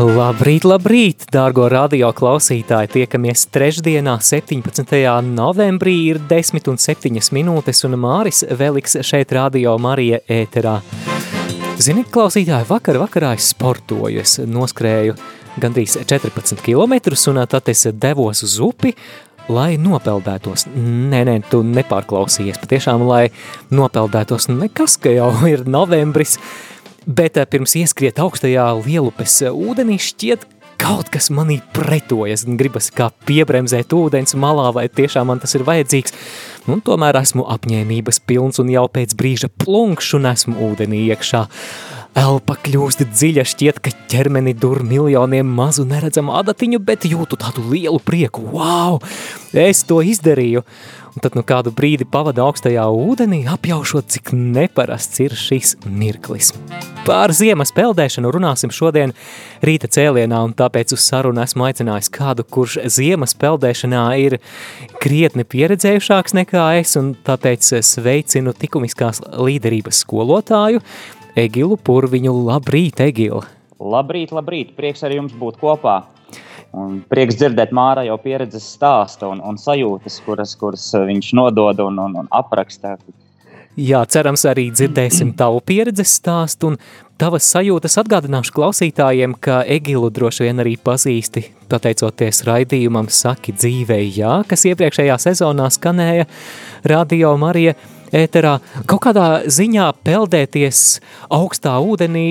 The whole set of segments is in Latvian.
Labrīt, labrīt, dārgo radio klausītāji! Tiekamies trešdienā, 17. novembrī, ir 10 un 7 minūtes, un Māris Veliks šeit radio Marija ēterā. Zini, klausītāji, vakar vakarā es sportoju, es noskrēju gandrīz 14 km, un tad es devos uz upi, lai nopeldētos. Nē, nē, tu nepārklausījies, patiešām, lai nopeldētos nekas, ka jau ir novembris, bet eh, pirms ieskriet augstajā lielupes eh, ūdenī šķiet kaut kas manī pretojas, un gribas kā piebremzēt ūdens malā, vai tiešām man tas ir vajadzīgs. Nu, tomēr esmu apņēmības pilns un jau pēc brīža plunkšu un esmu ūdenī iekšā. Elpa kļūst dziļa, šķiet, ka ķermeni dur miljoniem mazu neredzamu adatiņu, bet jūtu tādu lielu prieku. Wow! Es to izdarīju! Un tad nu kādu brīdi pavada augstajā ūdenī, apjaušot, cik neparasts ir šis mirklis. Par ziemas peldēšanu runāsim šodien rīta cēlienā, un tāpēc uz sarunu esmu aicinājis kādu, kurš ziemas peldēšanā ir krietni pieredzējušāks nekā es, un tāpēc sveicinu tikumiskās līderības skolotāju Egilu Purviņu. Labrīt, Egila! Labrīt, labrīt! Prieks ar jums būt kopā! Un prieks dzirdēt Māra jau pieredzes stāstu un, un sajūtas, kuras, kuras viņš nodod un, un, un apraksta. Jā, cerams, arī dzirdēsim tavu pieredzes stāstu un tavas sajūtas atgādināšu klausītājiem, ka Egilu droši vien arī pazīsti, pateicoties raidījumam Saki dzīvē jā, kas iepriekšējā sezonā skanēja Radio Marija ēterā. Kaut kādā ziņā peldēties augstā ūdenī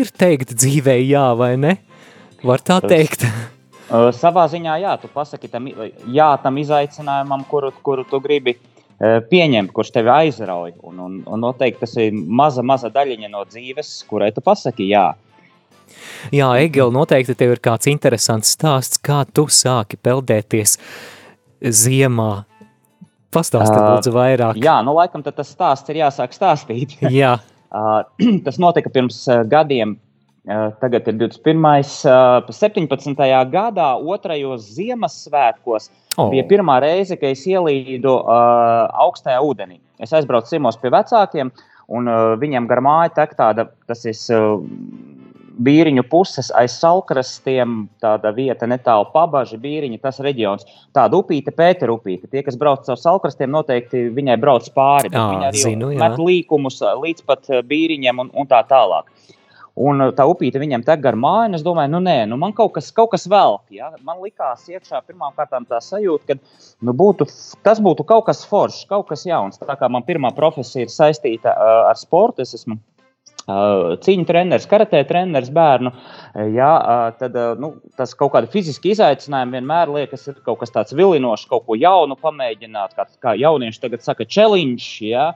ir teikt dzīvē jā vai ne? Var tā teikt? Uh, savā ziņā, jā, tu pasaki tam, jā, tam izaicinājumam, kuru, kuru tu gribi uh, pieņemt, kurš tevi aizrauj. Un, un, un noteikti tas ir maza, maza daļiņa no dzīves, kurai tu pasaki jā. Jā, Egil, noteikti tev ir kāds interesants stāsts, kā tu sāki peldēties ziemā. Pastāsti uh, lūdzu vairāk. Jā, nu laikam tas stāsts ir jāsāk stāstīt. jā. Uh, tas notika pirms uh, gadiem, Tagad ir 21. 17. gadā, otrajos Ziemassvētkos. Oh. Bija pirmā reize, kad es ielīdu uh, augstajā ūdenī. Es aizbraucu ciemos pie vecākiem, un uh, viņiem gar māju tek tāda, tas ir uh, bīriņu puses aiz salkrastiem, tāda vieta netālu pabaži, bīriņa, tas reģions. Tāda upīte, Pētera upīte. Tie, kas brauc caur salkrastiem, noteikti viņai brauc pāri. Jā, viņa arī zinu, met līkumus līdz pat bīriņiem un, un tā tālāk. Un uh, tā upīte viņam te gar māju, un es domāju, nu, nē, nu, man kaut kas, kaut kas velk. Ja? Man likās iekšā pirmām kārtām tā sajūta, ka nu, būtu, tas būtu kaut kas foršs, kaut kas jauns. Tā kā man pirmā profesija ir saistīta uh, ar sportu, es esmu uh, cīņu treneris, karatē treneris bērnu, jā, uh, tad nu, tas kaut kāda fiziska izaicinājuma vienmēr liekas, ir kaut kas tāds vilinošs, kaut ko jaunu pamēģināt, kā, kā jaunieši tagad saka, challenge. Jā,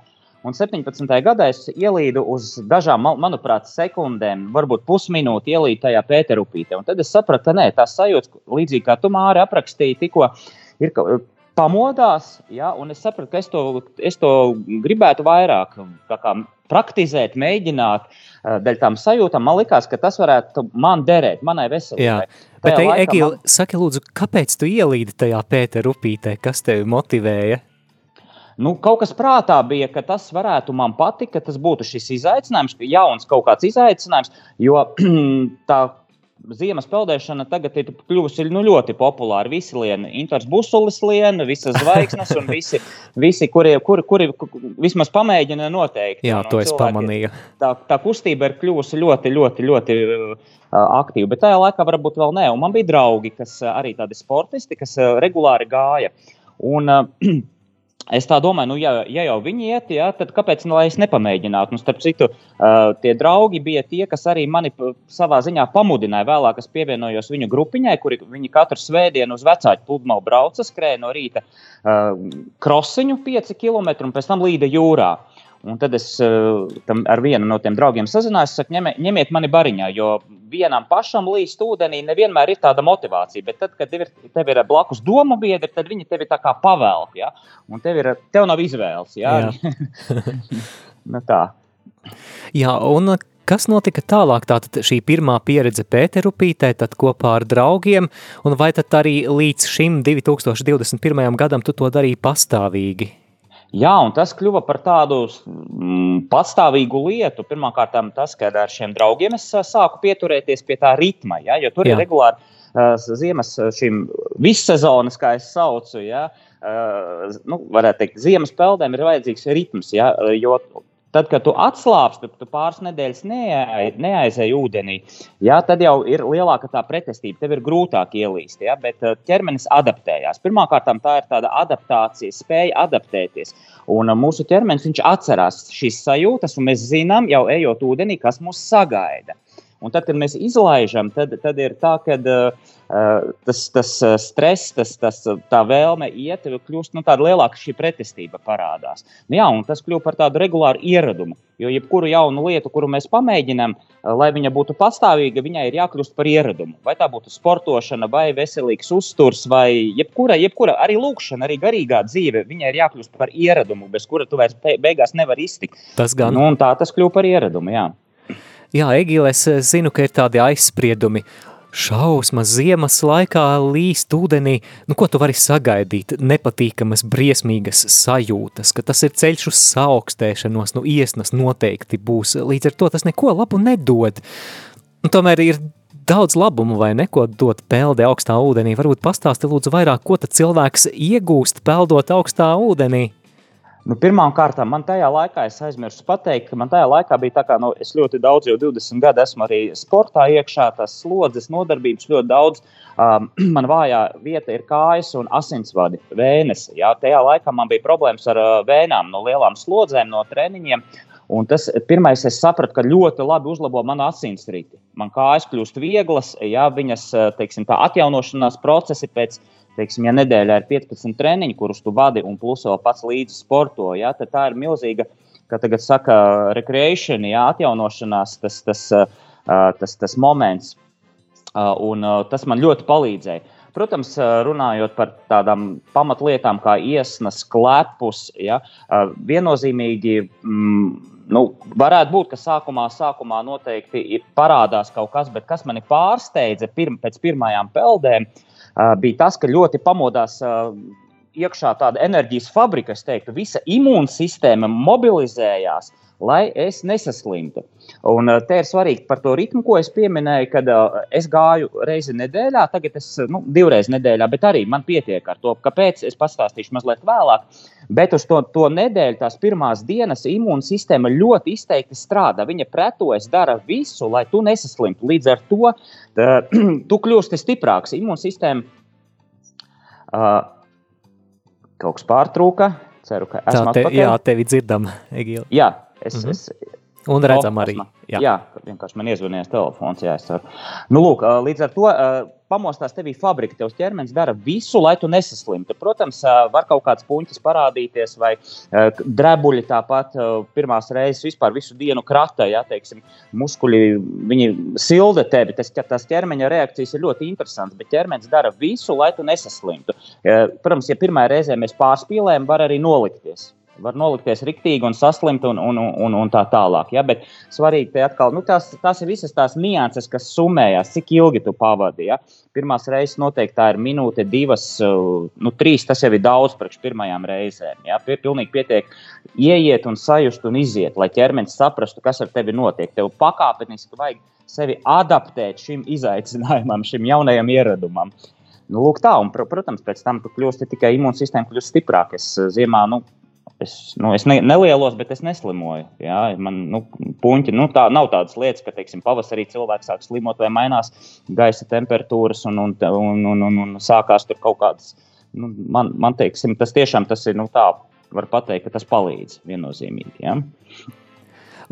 Un 17. gadā es ielīdu uz dažām, manuprāt, sekundēm, varbūt pusminūti ielīdu tajā pēterupītē. Un tad es sapratu, ka nē, tās sajūtas, līdzīgi kā tu māri aprakstīji, tikko ir pamodās, ja, un es sapratu, ka es to, es to gribētu vairāk kā, praktizēt, mēģināt. Dēļ tām sajūtām man likās, ka tas varētu man derēt, manai veselībai. Bet, Egīl, man... saki, lūdzu, kāpēc tu ielīdi tajā pēterupītē? Kas tevi motivēja? Nu, kaut kas prātā bija, ka tas varētu man patikt, ka tas būtu šis izaicinājums, jauns kaut kāds izaicinājums, jo tā ziemas peldēšana tagad ir kļuvusi nu, ļoti populāra. Visi liena, Inters Busulis liena, visas zvaigznes un visi, visi kuri, kuri, kuri vismaz pamēģina noteikti. Jā, to es pamanīju. Tā, tā kustība ir kļuvusi ļoti, ļoti, ļoti uh, aktīva, bet tajā laikā varbūt vēl ne. Un man bija draugi, kas arī tādi sportisti, kas uh, regulāri gāja. Un, uh, Es tā domāju, nu, ja, ja jau viņi iet, jā, tad kāpēc nu, es nepamēģinātu? Nu, starp citu, uh, tie draugi bija tie, kas arī mani savā ziņā pamudināja. Vēlāk es pievienojos viņu grupiņai, kuri viņi katru svētdienu uz vecāku pludmali brauca, skrēja no rīta uh, krosiņu 5 km un pēc tam līda jūrā. Uh, Un tad es uh, ar vienu no tiem draugiem sazinājos, saku, ņemiet, ņemiet mani bariņā, jo vienam pašam līst ūdenī nevienmēr ir tāda motivācija. Bet tad, kad tev ir, tev ir blakus domu biedri, tad viņi tevi tā kā pavelk. Ja? Un tev, ir, tev nav izvēles. Ja? nu, tā. Jā, un Kas notika tālāk? Tātad šī pirmā pieredze Pēterupītē, tad kopā ar draugiem, un vai tad arī līdz šim 2021. gadam tu to darīji pastāvīgi? Jā, un tas kļuva par tādu mm, pastāvīgu lietu. Pirmkārt, tas, ka ar šiem draugiem es sāku pieturēties pie tā ritma, ja, jo tur Jā. ir regulāri uh, ziemas šīm vissezonas, kā es saucu. Ja, uh, nu, varētu teikt, ziemas peldēm ir vajadzīgs ritms, ja, jo Tad, kad tu atslābsti, tu pāris nedēļas neaizēji ūdenī, jā, tad jau ir lielāka tā pretestība. Tev ir grūtāk ielīst, jā, bet uh, ķermenis adaptējās. Pirmkārt, tā ir tāda adaptācija, spēja adaptēties. Un uh, mūsu ķermenis atcerās šīs sajūtas, un mēs zinām, jau ejot ūdenī, kas mūs sagaida. Un tad, kad mēs izlaižam, tad, tad ir tā, ka uh, tas, tas stress, tas, tas, tā vēlme iet, kļūst nu, tāda lielāka šī pretestība parādās. Nu, jā, tas kļūst par tādu regulāru ieradumu. Jo jebkuru jaunu lietu, kuru mēs pamēģinām, lai viņa būtu pastāvīga, viņai ir jākļūst par ieradumu. Vai tā būtu sportošana, vai veselīgs uzturs, vai jebkura, jebkura arī lūkšana, arī garīgā dzīve, viņai ir jākļūst par ieradumu, bez kura tu vairs beigās nevari iztikt. Tas gan. Nu, tā tas kļūst par ieradumu. Jā. Jā, Egīle, es zinu, ka ir tādi aizspriedumi. Šausmas ziemas laikā līst ūdenī, nu ko tu vari sagaidīt? Nepatīkamas, briesmīgas sajūtas, ka tas ir ceļš uz saaugstēšanos, nu iesnas noteikti būs. Līdz ar to tas neko labu nedod. Un tomēr ir daudz labumu vai neko dot pelde augstā ūdenī. Varbūt pastāsti lūdzu vairāk, ko tad cilvēks iegūst peldot augstā ūdenī? Nu, Pirmkārt, man tajā laikā, es aizmirsu pateikt, ka man tajā laikā bija tā, ka nu, es ļoti daudz, jau 20 gadu esmu arī sportā iekšā, tās slodzes, nodarbības ļoti daudz. Um, man vājā vieta ir kājas un asinsvadi, vēnes. Jā, tajā laikā man bija problēmas ar uh, vēnām, no lielām slodzēm, no treniņiem. Un tas pirmais, es sapratu, ka ļoti labi uzlabo manu asinsriti. Man kājas kļūst vieglas, ja viņas teiksim, atjaunošanās procesi pēc teiksim, ja nedēļā ir 15 treniņi, kurus tu vadi un plus vēl pats līdzi sporto, ja, tad tā ir milzīga, kā tagad saka, recreation, ja, atjaunošanās, tas, tas, tas, tas moments. Un tas man ļoti palīdzēja. Protams, runājot par tādām pamatlietām kā iesnas, klepus, ja, viennozīmīgi mm, nu, varētu būt, ka sākumā, sākumā noteikti parādās kaut kas, bet kas mani pārsteidza pirm, pēc pirmajām peldēm, uh, bija tas, ka ļoti pamodās iekšā tāda enerģijas fabrika, es teiktu, visa imūnsistēma mobilizējās, lai es nesaslimtu. Un te ir svarīgi par to ritmu, ko es pieminēju, kad es gāju reizi nedēļā, tagad es nu, divreiz nedēļā, bet arī man pietiek ar to, kāpēc es pastāstīšu mazliet vēlāk. Bet uz to, to nedēļu, tās pirmās dienas, imūnsistēma ļoti izteikti strādā. Viņa pretojas, dara visu, lai tu nesaslimtu. Līdz ar to tā, tu kļūsti stiprāks. Imūnsistēma uh, kaut kas pārtrūka. Ceru, ka esmu atpakaļ. Jā, tevi dzirdam, Egīla. Jā, es, mm -hmm. es Un redzam arī. Jā, jā vienkārši man iezvanījās telefons. Jā, nu, lūk, līdz ar to pamostās tevī fabrika, tevs ķermenis dara visu, lai tu nesaslimtu. Protams, var kaut kāds puņķis parādīties, vai drebuļi tāpat pirmās reizes vispār visu dienu krata, ja teiksim, muskuļi, viņi silda tevi. Tas, tas ķermeņa reakcijas ir ļoti interesants, bet ķermenis dara visu, lai tu nesaslimtu. Protams, ja pirmā reizē mēs pārspīlējam, var arī nolikties. Var nolikties riktīgi un saslimt, un, un, un, un tā tālāk. Ja? Bet svarīgi te atkal, nu, tās, tās ir visas tās nianses, kas summējās, cik ilgi tu pavadi. Ja? Pirmās reizes noteikti tā ir minūte, divas, nu, trīs. Tas jau ir daudz priekš pirmajām reizēm. Ja? Pilnīgi pietiek ieiet un sajust un iziet, lai ķermenis saprastu, kas ar tevi notiek. Tev pakāpeniski vajag sevi adaptēt šim izaicinājumam, šim jaunajam ieradumam. Nu, lūk, tā, un, protams, pēc tam tu kļūsti tikai imūnsistēma, kļūst stiprāka. Es ziemā nu, Es, nu, es ne, nelielos, bet es neslimoju. Jā, man nu, puņķi, nu, tā nav tādas lietas, ka teiksim, pavasarī cilvēks sāk slimot vai mainās gaisa temperatūras un, un, un, un, un, un sākās tur kaut kādas. Nu, man, man teiksim, tas tiešām tas ir nu, tā, var teikt, ka tas palīdz viennozīmīgi. Ja?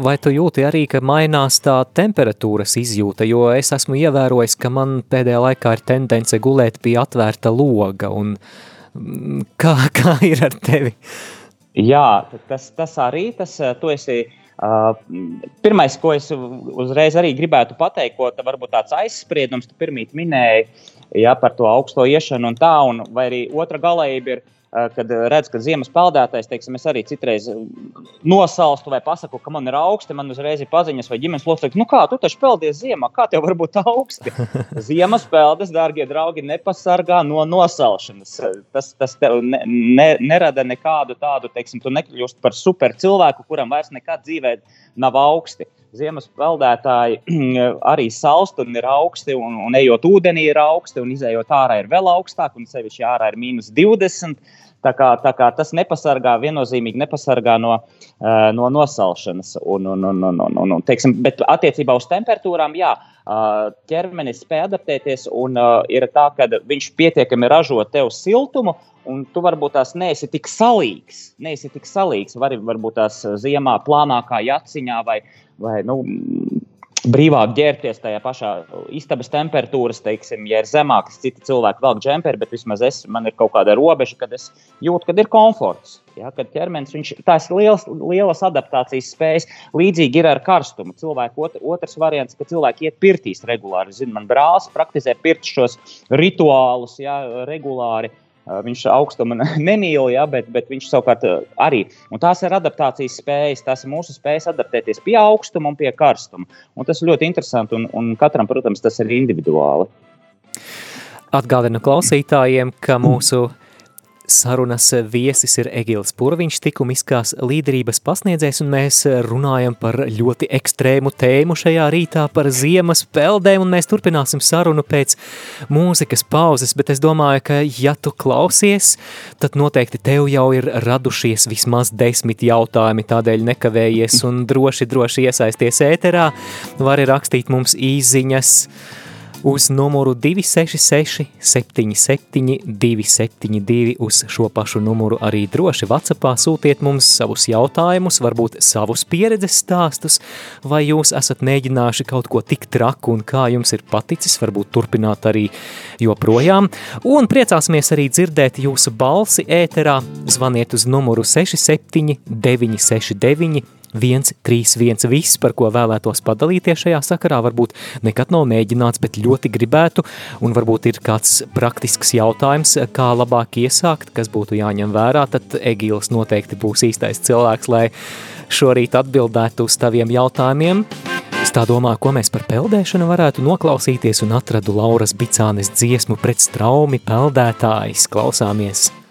Vai tu jūti arī, ka mainās tā temperatūras izjūta, jo es esmu ievērojis, ka man pēdējā laikā ir tendence gulēt pie atvērta loga, un mm, kā, kā ir ar tevi? Jā, tas, tas arī, tas, tu esi, uh, pirmais, ko es uzreiz arī gribētu pateikt, ko tā varbūt tāds aizspriedums, tu pirmīt minēji, ja, par to augsto iešanu un tā, un vai arī otra galējība ir, Eh, kad eh, redzu, ka ziemas peldētājs, teiksim, es arī citreiz eh, nosalstu vai pasaku, ka man ir augsti, man uzreiz ir paziņas vai ģimenes locekļi, nu kā tu taču peldies ziemā, kā tev var būt augsti? Ziemas peldes, dārgie draugi, nepasargā no nosalšanas. Tas, tas tev ne, ne, nerada nekādu tādu, teiksim, tu nekļūst par super cilvēku, kuram vairs nekad dzīvē nav augsti ziemas peldētāji arī salst un ir augsti, un, un ejot ūdenī ir augsti, un izējot ārā ir vēl augstāk, un sevišķi ārā ir mīnus 20. Tā kā, tā kā tas nepasargā, viennozīmīgi nepasargā no, uh, no nosalšanas. Un, un, un, un, un, un, teiksim, bet attiecībā uz temperatūrām, jā, uh, ķermenis spēj adaptēties, un uh, ir tā, ka viņš pietiekami ražo tev siltumu, un tu varbūt tās neesi tik salīgs. Neesi tik salīgs, Var, varbūt tās ziemā plānākā jaciņā vai, vai nu, brīvāk ģērbties tajā pašā istabas temperatūras, teiksim, ja ir zemākas, citi cilvēki velk džemperi, bet vismaz es, man ir kaut kāda robeža, kad es jūtu, ka ir komforts. Ja, kad ķermenis viņš, tās ir lielas, lielas adaptācijas spējas. Līdzīgi ir ar karstumu. Cilvēku otr, otrs variants, ka cilvēki iet pirtīs regulāri. Zinu, man brālis praktizē pirts šos rituālus ja, regulāri. Viņš augstumu nemīl, ja, bet, bet viņš savukārt arī. Un tās ir adaptācijas spējas, tās ir mūsu spējas adaptēties pie augstuma un pie karstuma. Un tas ir ļoti interesanti, un, un katram, protams, tas ir individuāli. Atgādinu klausītājiem, ka mūsu Sarunas viesis ir Egils Purviņš, tikumiskās līderības pasniedzējs, un mēs runājam par ļoti ekstrēmu tēmu šajā rītā, par ziemas peldēm, un mēs turpināsim sarunu pēc mūzikas pauzes, bet es domāju, ka ja tu klausies, tad noteikti tev jau ir radušies vismaz desmit jautājumi, tādēļ nekavējies un droši, droši iesaisties ēterā, vari rakstīt mums īziņas, uz numuru 266 77 272 uz šo pašu numuru arī droši Whatsappā sūtiet mums savus jautājumus, varbūt savus pieredzes stāstus, vai jūs esat mēģinājuši kaut ko tik traku un kā jums ir paticis, varbūt turpināt arī joprojām. Un priecāsimies arī dzirdēt jūsu balsi ēterā, zvaniet uz numuru 67 969 131 viss, par ko vēlētos padalīties šajā sakarā, varbūt nekad nav mēģināts, bet ļoti gribētu, un varbūt ir kāds praktisks jautājums, kā labāk iesākt, kas būtu jāņem vērā, tad Egīls noteikti būs īstais cilvēks, lai šorīt atbildētu uz taviem jautājumiem. Es tā domāju, ko mēs par peldēšanu varētu noklausīties un atradu Lauras Bicānes dziesmu pret straumi peldētājs. Klausāmies!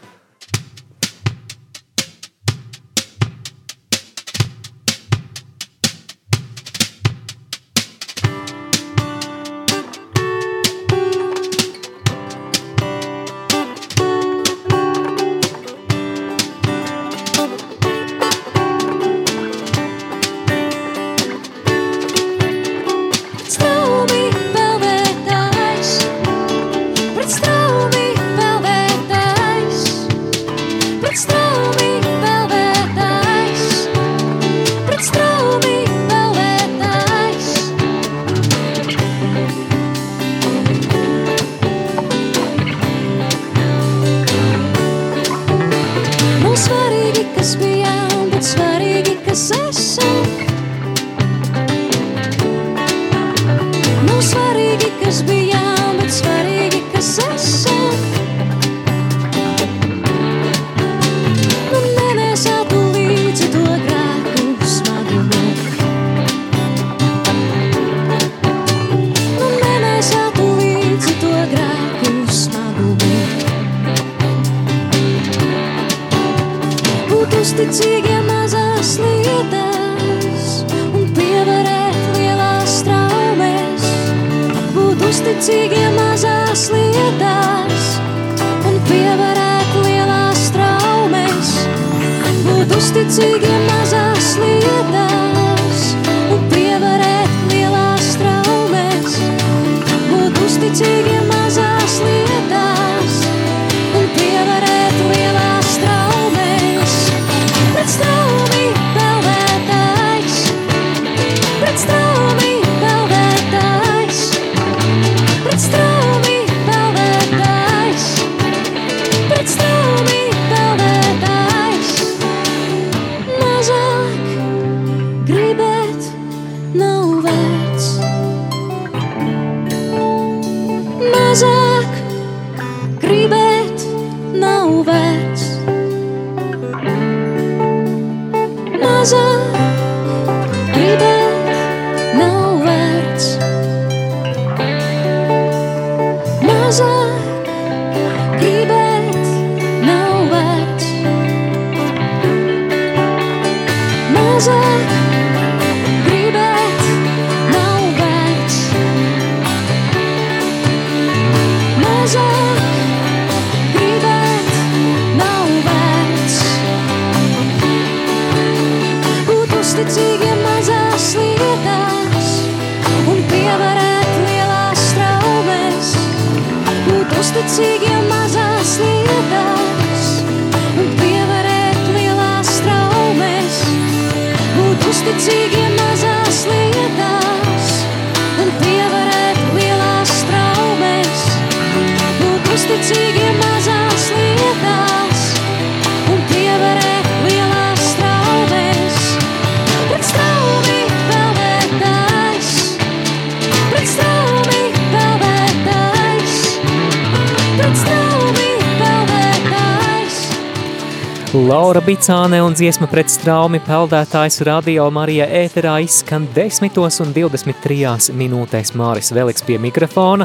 Bicāne un dziesma pret straumi peldētājs radio Marija ēterā izskan 10 un 23 minūtēs Māris Veliks pie mikrofona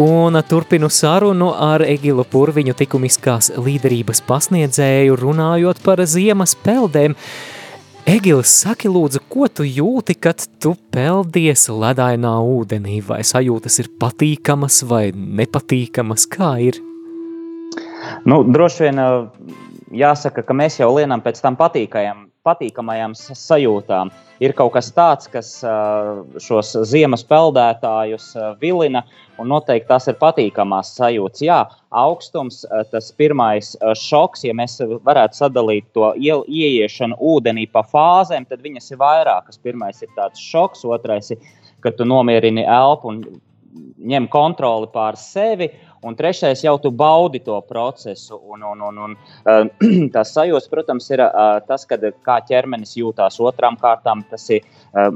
un turpinu sarunu ar Egilu Purviņu tikumiskās līderības pasniedzēju runājot par ziemas peldēm. Egils, saki lūdzu, ko tu jūti, kad tu peldies ledainā ūdenī? Vai sajūtas ir patīkamas vai nepatīkamas? Kā ir? Nu, droši vien jāsaka, ka mēs jau lienam pēc tam patīkamajām sajūtām. Ir kaut kas tāds, kas šos ziemas peldētājus vilina, un noteikti tās ir patīkamās sajūtas. Jā, augstums, tas pirmais šoks, ja mēs varētu sadalīt to ieiešanu ūdenī pa fāzēm, tad viņas ir vairākas. Pirmais ir tāds šoks, otrais ir, kad tu nomierini elpu un ņem kontroli pār sevi. Un trešais jau tu baudi to procesu. Un, un, un, un, uh, tas sajūta, protams, ir uh, tas, kad, kā ķermenis jūtās otrām kārtām. Tas ir,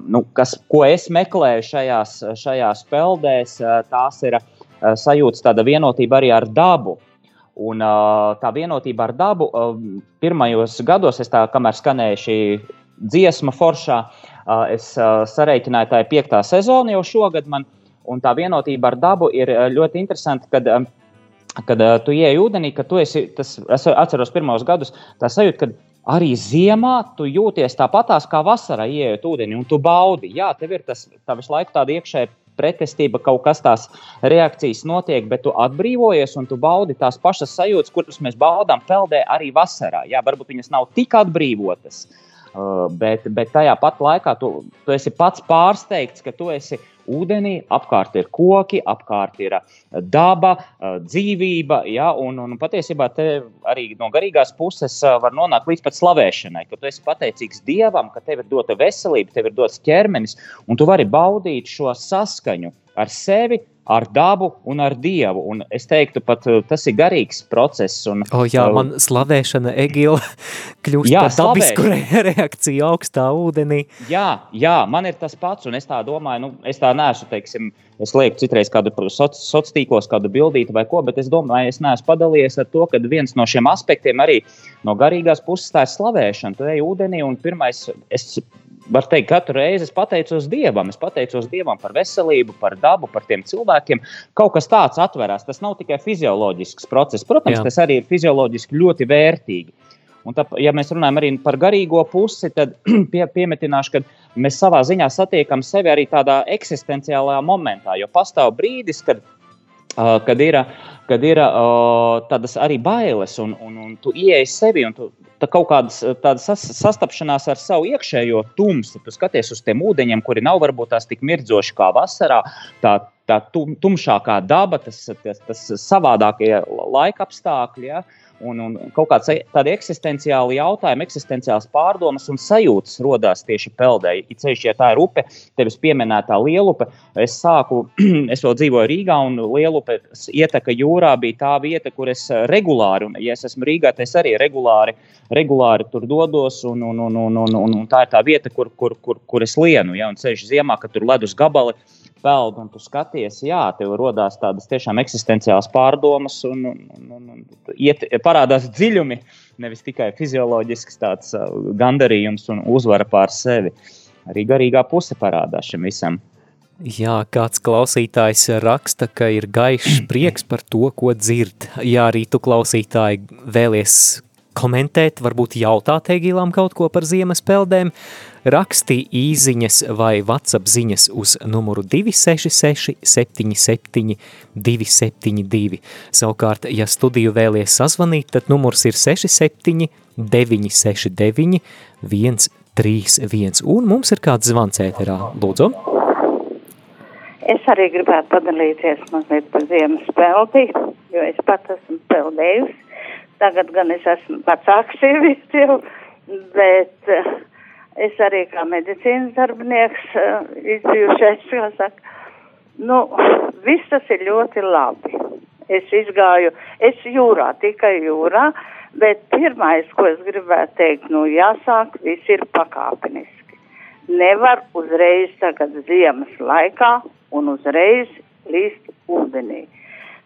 nu, kas, ko es meklēju šajās, šajās peldēs, tās ir sajūtas, tāda vienotība arī ar dabu. Un, tā vienotība ar dabu pirmajos gados, tā, kamēr skanēja šī dziesma foršā, es sareiķināju, tā ir piektā sezona jau šogad. Man, un tā vienotība ar dabu ir uh, ļoti interesanta, kad, um, kad uh, tu ieej ūdenī, ka tu esi, tas, es atceros pirmos gadus, tā sajūta, ka arī ziemā tu jūties tāpatās kā vasarā, ieejot ūdenī, un tu baudi. Jā, tev ir tas tā visu laiku tāda iekšēja pretestība, kaut kas tās reakcijas notiek, bet tu atbrīvojies un tu baudi tās pašas sajūtas, kuras mēs baudām peldē arī vasarā. Jā, varbūt viņas nav tik atbrīvotas, bet, bet tajā pat laikā tu, tu esi pats pārsteigts, ka tu esi ūdenī, apkārt ir koki, apkārt ir uh, daba, uh, dzīvība. Ja, un, un patiesībā te arī no garīgās puses uh, var nonākt līdz pat slavēšanai, ka tu esi pateicīgs Dievam, ka tev ir dota veselība, tev ir dots ķermenis, un tu vari baudīt šo saskaņu ar sevi, ar dabu un ar dievu. Un es teiktu, pat uh, tas ir garīgs process. Un, O, jā, uh, man slavēšana Egila kļūst Jā, par dabisku re reakciju augstā ūdenī. Jā, jā, man ir tas pats, un es tā domāju, nu, es tā neesmu, teiksim, es lieku citreiz kādu sociālos tīklos, kādu bildīti vai ko, bet es domāju, es neesmu padalījies ar to, ka viens no šiem aspektiem arī no garīgās puses tā ir slavēšana. Tu ej ūdenī, un pirmais, es varu teikt, katru reizi es pateicos Dievam. Es pateicos Dievam par veselību, par dabu, par tiem cilvēkiem. Kaut kas tāds atverās. Tas nav tikai fizioloģisks process. Protams, Jā. Tas arī ir fizioloģiski ļoti vērtīgi. Un tā, ja mēs runājam arī par garīgo pusi, tad pie, piemetināšu, ka mēs savā ziņā satiekam sevi arī tādā eksistenciālā momentā. Jo pastāv brīdis, kad, uh, kad ir, kad ir uh, tādas arī bailes, un, un, un tu ieej sevi, un tu tā kaut kādas tādas sas, sastapšanās ar savu iekšējo tumsu. Tu skaties uz tiem ūdeņiem, kuri nav varbūt tās tik mirdzoši kā vasarā. Tā, tā tum, tumšākā daba, tas, tas, tas savādākie laika apstākļi. Ja? Un, un kaut kāds tādi eksistenciāli jautājumi, eksistenciāls pārdomas un sajūtas radās tieši peldē. It sevišķi, ja tā ir upe, tevis pieminētā lielupe. Es sāku, es vēl dzīvoju Rīgā, un lielupe ieteka jūrā bija tā vieta, kur es regulāri, un ja es esmu Rīgā, tad es arī regulāri, regulāri tur dodos, un, un, un, un, un, un, un tā ir tā vieta, kur, kur, kur, kur es lienu. Ja, un ceļš ziemā, kad tur ledus gabali peld, un tu skaties, jā, tev radās tādas tiešām eksistenciālas pārdomas, un, un, un, un iet, parādās dziļumi, nevis tikai fizioloģisks tāds uh, gandarījums un uzvara pār sevi. Arī garīgā puse parādās šim visam. Jā, kāds klausītājs raksta, ka ir gaišs prieks par to, ko dzird. Jā, arī tu klausītāji vēlies komentēt, varbūt jautāt Egīlām kaut ko par ziemas peldēm, rakstī īziņas vai WhatsApp ziņas uz numuru 266 77 272. Savukārt, ja studiju vēlies sazvanīt, tad numurs ir 67 969 131. Un mums ir kāds zvans ēterā. Lūdzu! Es arī gribētu padalīties mazliet par ziemas peldi, jo es pat esmu peldējusi. Tagad gan es esmu vecāks sievietes jau, bet uh, es arī kā medicīnas darbinieks uh, izbijušais, kā saka, nu, viss tas ir ļoti labi. Es izgāju, es jūrā, tikai jūrā, bet pirmais, ko es gribētu teikt, nu, jāsāk, viss ir pakāpeniski. Nevar uzreiz tagad ziemas laikā un uzreiz līst ūdenī.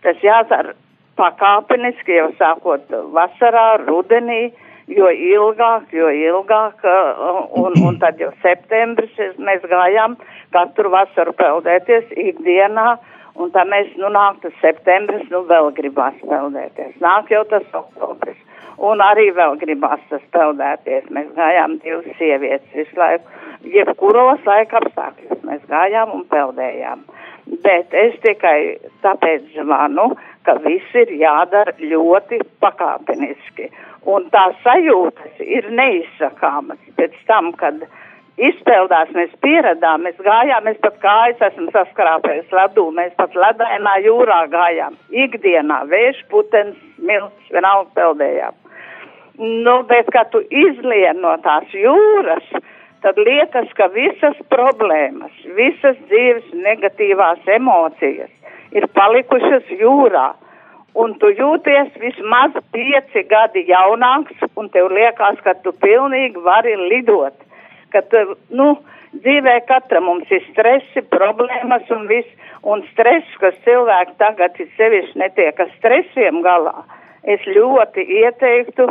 Tas jādara pakāpeniski jau sākot vasarā, rudenī, jo ilgāk, jo ilgāk, uh, un, un tad jau septembris mēs gājām katru vasaru peldēties ikdienā, un tā mēs, nu, nāk tas septembris, nu, vēl gribās peldēties. Nāk jau tas oktobris, un arī vēl gribās tas peldēties. Mēs gājām divas sievietes visu laiku, jebkuros laika apstākļos mēs gājām un peldējām. Bet es tikai tāpēc zvanu, ka viss ir jādara ļoti pakāpeniski un tās sajūtas ir neizsakāmas. Pēc tam, kad izpildās, mēs pieradām, mēs gājām, mēs pat kājas esam saskrāpējis ledū, mēs pat ledainā jūrā gājām. Ikdienā vējš, putens, milts, vienalga peldējām. Nu, bet, kad tu izlien no tās jūras, tad liekas, ka visas problēmas, visas dzīves negatīvās emocijas ir palikušas jūrā un tu jūties vismaz pieci gadi jaunāks, un tev liekas, ka tu pilnīgi vari lidot. Ka tu, nu, dzīvē katra mums ir stresi, problēmas un viss, un stress, kas cilvēki tagad ir sevišķi netiek ar stresiem galā. Es ļoti ieteiktu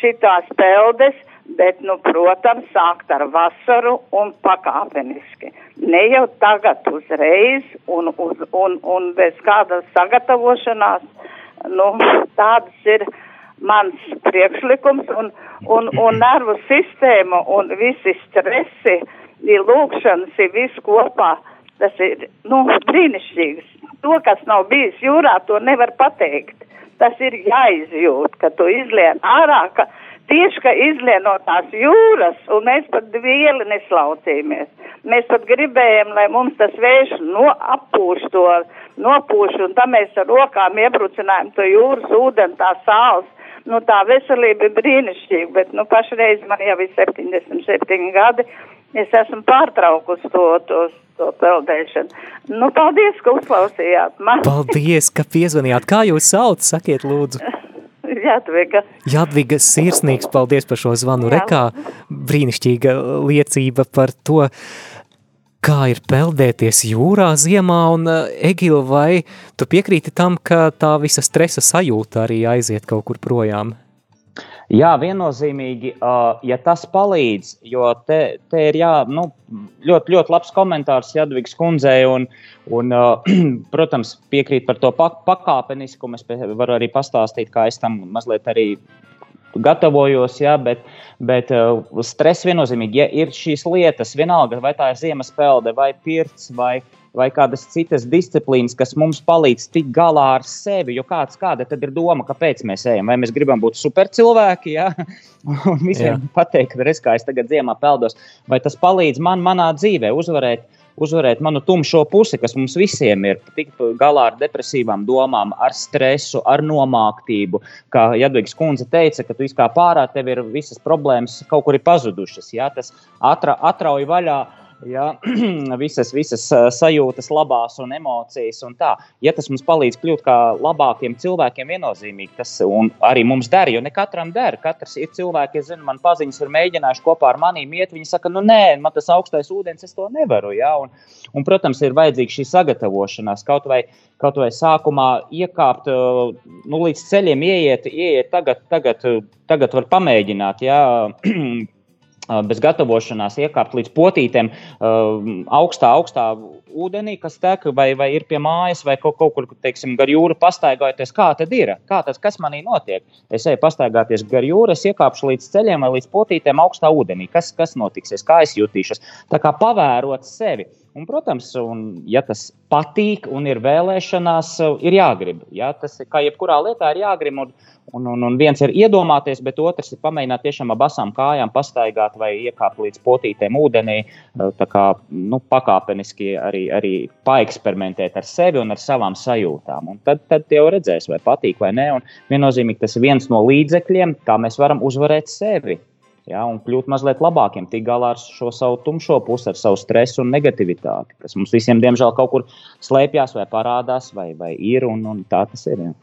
šitās peldes, bet, nu, protams, sākt ar vasaru un pakāpeniski. Ne jau tagad uzreiz un, uz, un, un bez kādas sagatavošanās. Nu, tāds ir mans priekšlikums un, un, un nervu sistēma un visi stresi, ir lūkšanas, ir viss kopā. Tas ir, nu, brīnišķīgs. To, kas nav bijis jūrā, to nevar pateikt. Tas ir jāizjūt, ka tu izlien ārā, ka tieši, ka izlien no tās jūras, un mēs pat vieli neslaucījāmies. Mēs pat gribējām, lai mums tas vējš no appūš to, nopūš, un tā mēs ar rokām iebrucinājām to jūras ūdeni, tā sāls. Nu, tā veselība ir brīnišķīga, bet, nu, pašreiz man jau ir 77 gadi, es esmu pārtraukusi to, to, to peldēšanu. Nu, paldies, ka uzklausījāt mani. Paldies, ka piezvanījāt. Kā jūs sauc, sakiet lūdzu? Jadviga. Jadviga sirsnīgs, paldies par šo zvanu. Jā. Rekā brīnišķīga liecība par to, kā ir peldēties jūrā ziemā, un Egila, vai tu piekrīti tam, ka tā visa stresa sajūta arī aiziet kaut kur projām? Jā, viennozīmīgi, uh, ja tas palīdz, jo te, te ir jā, nu, ļoti, ļoti labs komentārs Jadvigs kundzei, un, un uh, protams, piekrīt par to pak pakāpeniskumu. Es varu arī pastāstīt, kā es tam mazliet arī gatavojos, jā, bet, bet uh, stress viennozīmīgi, ja ir šīs lietas, vienalga, vai tā ir ziemas pelde, vai pirts, vai, uh, vai kādas citas disciplīnas, kas mums palīdz tikt galā ar sevi. Jo kāds, kāda tad ir doma, kāpēc mēs ejam? Vai mēs gribam būt supercilvēki, ja? un visiem Jā. pateikt, ka es kā es tagad ziemā peldos, vai tas palīdz man manā dzīvē uzvarēt. uzvarēt manu tumšo pusi, kas mums visiem ir. Tikt galā ar depresīvām domām, ar stresu, ar nomāktību. Kā Jadvigs kundze teica, ka tu kā pārā tev ir visas problēmas kaut kur ir pazudušas. Jā, tas atra, atrauj vaļā ja, visas, visas sajūtas, labās un emocijas. Un tā. ja tas mums palīdz kļūt par labākiem cilvēkiem, viennozīmīgi tas arī mums der. Jo ne katram der. Katrs ir cilvēks, kas man paziņas ir mēģinājuši kopā ar maniem iet. Viņi saka, nu nē, man tas augstais ūdens, es to nevaru. Ja? Un, un, protams, ir vajadzīga šī sagatavošanās. Kaut vai, kaut vai sākumā iekāpt nu, līdz ceļiem, ieiet, ieiet tagad, tagad, tagad var pamēģināt. Ja? bez gatavošanās iekāpt līdz potītēm augstā, augstā ūdenī, kas tek vai, vai ir pie mājas, vai kaut, kaut kur, teiksim, gar jūru pastaigājoties. Kā tad ir? Kā tas, kas manī notiek? Es eju pastaigāties gar jūru, es iekāpšu līdz ceļiem vai līdz potītēm augstā ūdenī. Kas, kas notiksies? Kā es jutīšos? Tā kā pavērot sevi. Un, protams, un, ja tas patīk un ir vēlēšanās, ir jāgrib. Ja? Tas, kā jebkurā lietā, ir jāgrib. Un, un, un, un viens ir iedomāties, bet otrs ir pamēģināt tiešām ar basām kājām pastaigāt vai iekāpt līdz potītēm ūdenī. Tā kā nu, pakāpeniski arī, arī paeksperimentēt ar sevi un ar savām sajūtām. Un tad, tad jau redzēs, vai patīk vai nē. Un viennozīmīgi tas ir viens no līdzekļiem, kā mēs varam uzvarēt sevi ja, un kļūt mazliet labākiem, tikt galā ar šo savu tumšo pusi, ar savu stresu un negativitāti, kas mums visiem, diemžēl, kaut kur slēpjas vai parādās, vai, vai ir, un, un tā tas ir. Ja.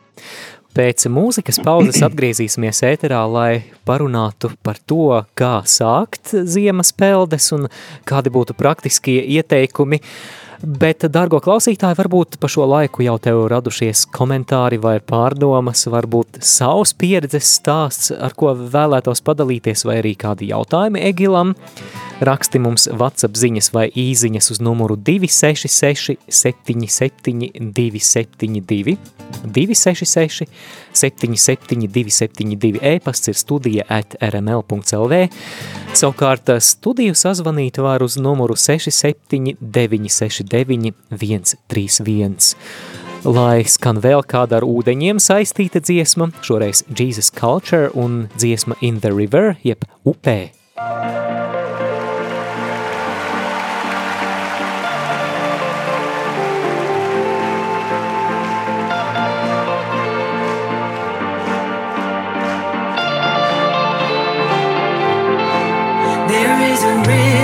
Pēc mūzikas pauzes atgriezīsimies ēterā, lai parunātu par to, kā sākt ziemas peldes un kādi būtu praktiskie ieteikumi. Uh, Bet, dārgo klausītāji, varbūt pa šo laiku jau tev radušies komentāri vai pārdomas, varbūt savs pieredzes stāsts, ar ko vēlētos padalīties, vai arī kādi jautājumi Egilam. Raksti mums WhatsApp ziņas vai īziņas uz numuru 266 77 272 266 77 272 e-pasts ir studija at rml.lv Savukārt studiju sazvanīt var uz numuru 67 69 131. Lai skan vēl kāda ar ūdeņiem saistīta dziesma, šoreiz Jesus Culture un dziesma In the River, jeb upē. There is a river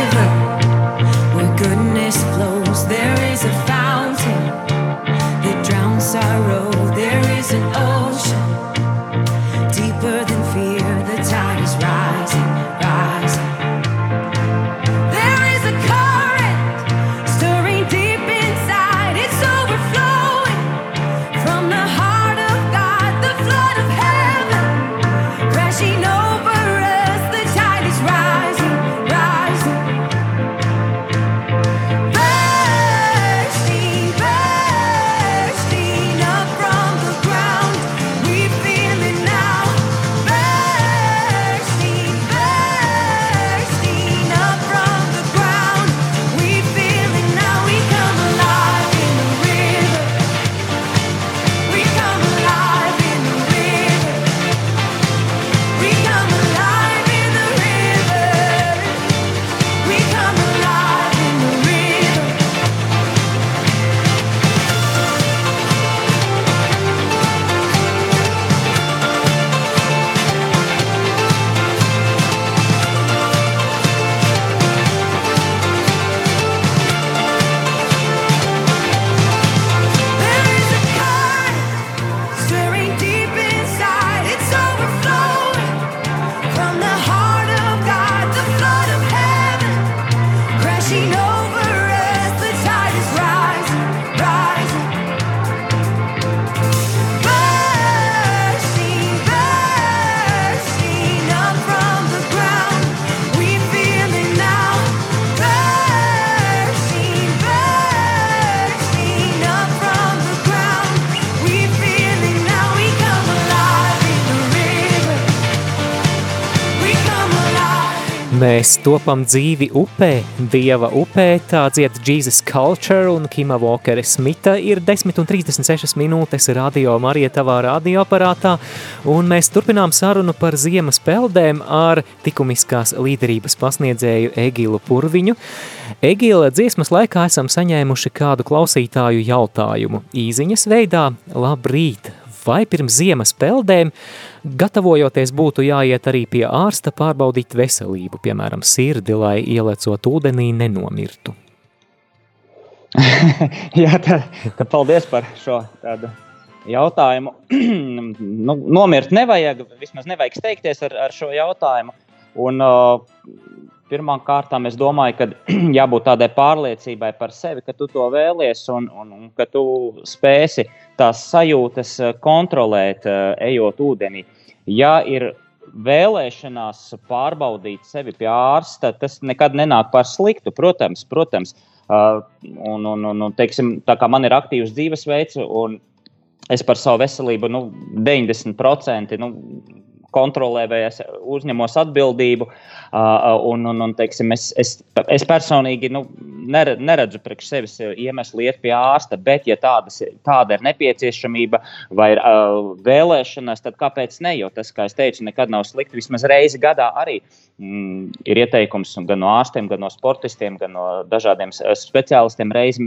Mēs topam dzīvi upē, Dieva upē, tā dzied Jesus Culture un Kima Walkere Smita ir 10 un 36 minūtes radio Marija tavā radioaparātā, un mēs turpinām sarunu par ziemas peldēm ar tikumiskās līderības pasniedzēju Egilu Purviņu. Egila dziesmas laikā esam saņēmuši kādu klausītāju jautājumu. Īziņas veidā, labrīt, vai pirms ziemas peldēm, gatavojoties būtu jāiet arī pie ārsta pārbaudīt veselību, piemēram, sirdi, lai ielecot ūdenī nenomirtu? Jā, tad, tad paldies par šo tādu jautājumu. nu, nomirt nevajag, vismaz nevajag steigties ar, ar šo jautājumu. Un, uh, Pirmkārt, es domāju, ka jābūt tādai pārliecībai par sevi, ka tu to vēlies un, un, un ka tu spēsi tās sajūtas eh, kontrolēt, eh, ejot ūdenī. Ja ir vēlēšanās pārbaudīt sevi pie ārsta, tas nekad nenāk par sliktu, protams. protams. Uh, un, un, un, un, teiksim, tā kā man ir aktīvs dzīvesveids, un es par savu veselību nu, 90% nu, kontrolē vai es uzņemos atbildību. Un, un, un, teiksim, es, es, es personīgi nu, neredzu priekš sevis iemeslu iet pie ārsta, bet, ja tādas, tāda ir nepieciešamība vai ir uh, vēlēšanās, tad kāpēc ne? Jo tas, kā es teicu, nekad nav slikti. Vismaz reizi gadā arī mm, ir ieteikums gan no ārstiem, gan no sportistiem, gan no dažādiem speciālistiem reizi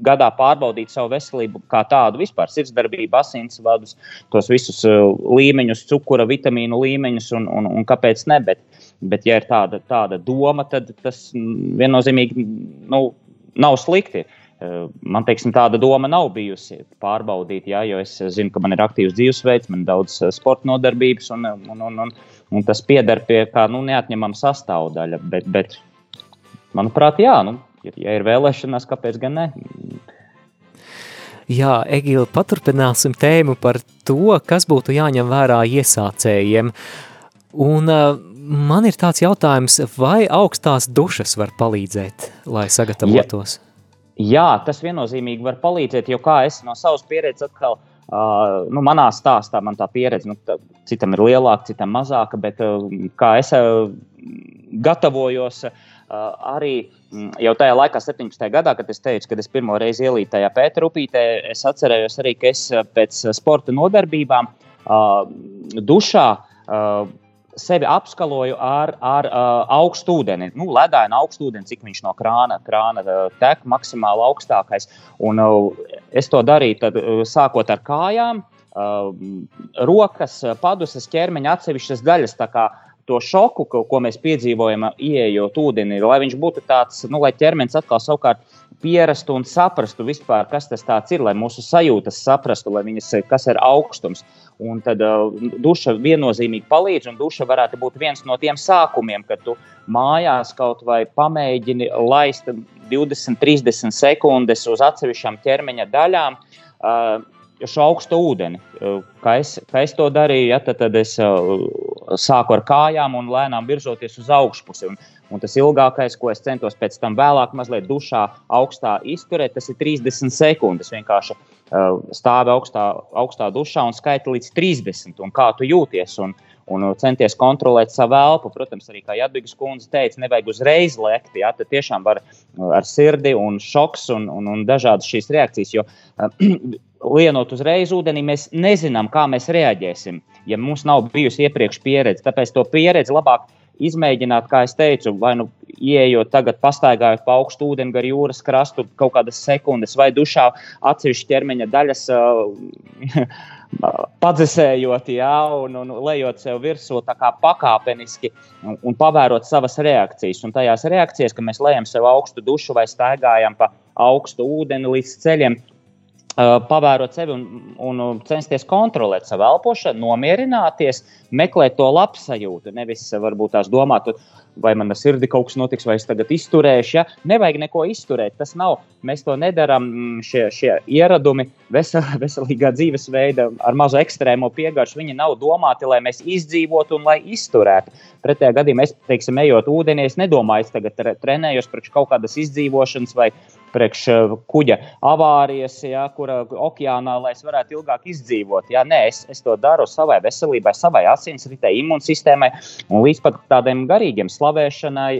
gadā pārbaudīt savu veselību kā tādu vispār sirdsdarbību, asinsvadus, tos visus uh, līmeņus, cukura, vitamīnu līmeņus un, un, un kāpēc ne. Bet, bet ja ir tāda, tāda doma, tad tas viennozīmīgi nu, nav slikti. Eh, man teiksim, tāda doma nav bijusi pārbaudīt, jā, jo es zinu, ka man ir aktīvs dzīvesveids, man ir daudz eh, sporta nodarbības, un, un, un, un, un tas pieder pie kā nu, neatņemama sastāvdaļa. Bet, bet, manuprāt, jā, nu, ja ir vēlēšanās, kāpēc gan ne? Jā, Egīla, paturpināsim tēmu par to, kas būtu jāņem vērā iesācējiem. Un uh, man ir tāds jautājums, vai augstās dušas var palīdzēt, lai sagatavotos? Jā, jā tas viennozīmīgi var palīdzēt, jo kā es no savas pieredzes atkal, uh, nu, manā stāstā man tā pieredze, nu, tā, citam ir lielāka, citam mazāka, bet uh, kā es uh, gatavojos, uh, arī uh, Mm, jau tajā laikā, 17. gadā, kad es teicu, kad es pirmo reizi ielīdu tajā pēterupītē, es atcerējos arī, ka es pēc sporta nodarbībām uh, dušā uh, sevi apskaloju ar, ar uh, augstu ūdeni, nu, ledainu augstu ūdeni, cik viņš no krāna, krāna uh, tek, maksimāli augstākais. Un, uh, es to darīju tad, uh, sākot ar kājām, uh, rokas, paduses, ķermeņa atsevišķas daļas to šoku, ko, ko mēs piedzīvojam, ieejot ūdenī, lai viņš būtu tāds, nu, lai ķermenis atkal savukārt pierastu un saprastu vispār, kas tas ir, lai mūsu sajūtas saprastu, lai viņas, kas ir augstums. Un tad uh, duša viennozīmīgi palīdz, un duša varētu būt viens no tiem sākumiem, kad tu mājās kaut vai pamēģini laist 20, 30 sekundes uz atsevišķām ķermeņa daļām. Uh, šo augstu ūdeni. Kā es, kā es to darīju, ja, tad, tad es uh, sāku ar kājām un lēnām virzoties uz augšpusi. Un, un tas ilgākais, ko es centos pēc tam vēlāk, mazliet dušā augstā izturēt, tas ir 30 sekundes. Vienkārši uh, stāvi augstā, augstā dušā un skaiti līdz 30. Un kā tu jūties? Un, un centies kontrolēt savu elpu. Protams, arī kā Jadvigs kundze teica, nevajag uzreiz lekt. Jā, tad tiešām var ar sirdi un šoks un, un, un dažādas šīs reakcijas. Jo, uh, lienot uzreiz ūdenī, mēs nezinām, kā mēs reaģēsim, ja mums nav bijusi iepriekš pieredze. Tāpēc to pieredzi labāk izmēģināt, kā jau teicu, vai nu ieejot, tagad pastaigājot pa augstu ūdeni gar jūras krastu kaut kādas sekundes, vai dušā atsevišķi ķermeņa daļas. Uh, Padzesējot, jā, un, un lejot sev virsū, tā kā pakāpeniski, un, un pavērot savas reakcijas. Un tajās reakcijās, kad mēs lejam sev augstu dušu vai staigājam pa augstu ūdeni līdz ceļiem, pavērot sevi un, un censties kontrolēt savu elpošanu, nomierināties, meklēt to labsajūtu. Nevis varbūt tās domāt, vai manā sirdī kaut kas notiks, vai es tagad izturēšu. Ja? Nevajag neko izturēt. Tas nav. Mēs to nedarām. Šie, šie ieradumi, vesel, veselīgā dzīvesveida ar mazu ekstrēmo piegaršu, viņi nav domāti, lai mēs izdzīvotu un lai izturētu. Pretējā gadījumā, es, teiksim, ejot ūdenī, es nedomāju, es tagad trenējos priekš kaut kādas izdzīvošanas vai priekš kuģa avārijas, ja, kura okeānā, lai es varētu ilgāk izdzīvot. Ja. Nē, es, es to daru savai veselībai, savai asinsritei, imūnsistēmai un līdz pat tādiem garīgiem slavēšanai,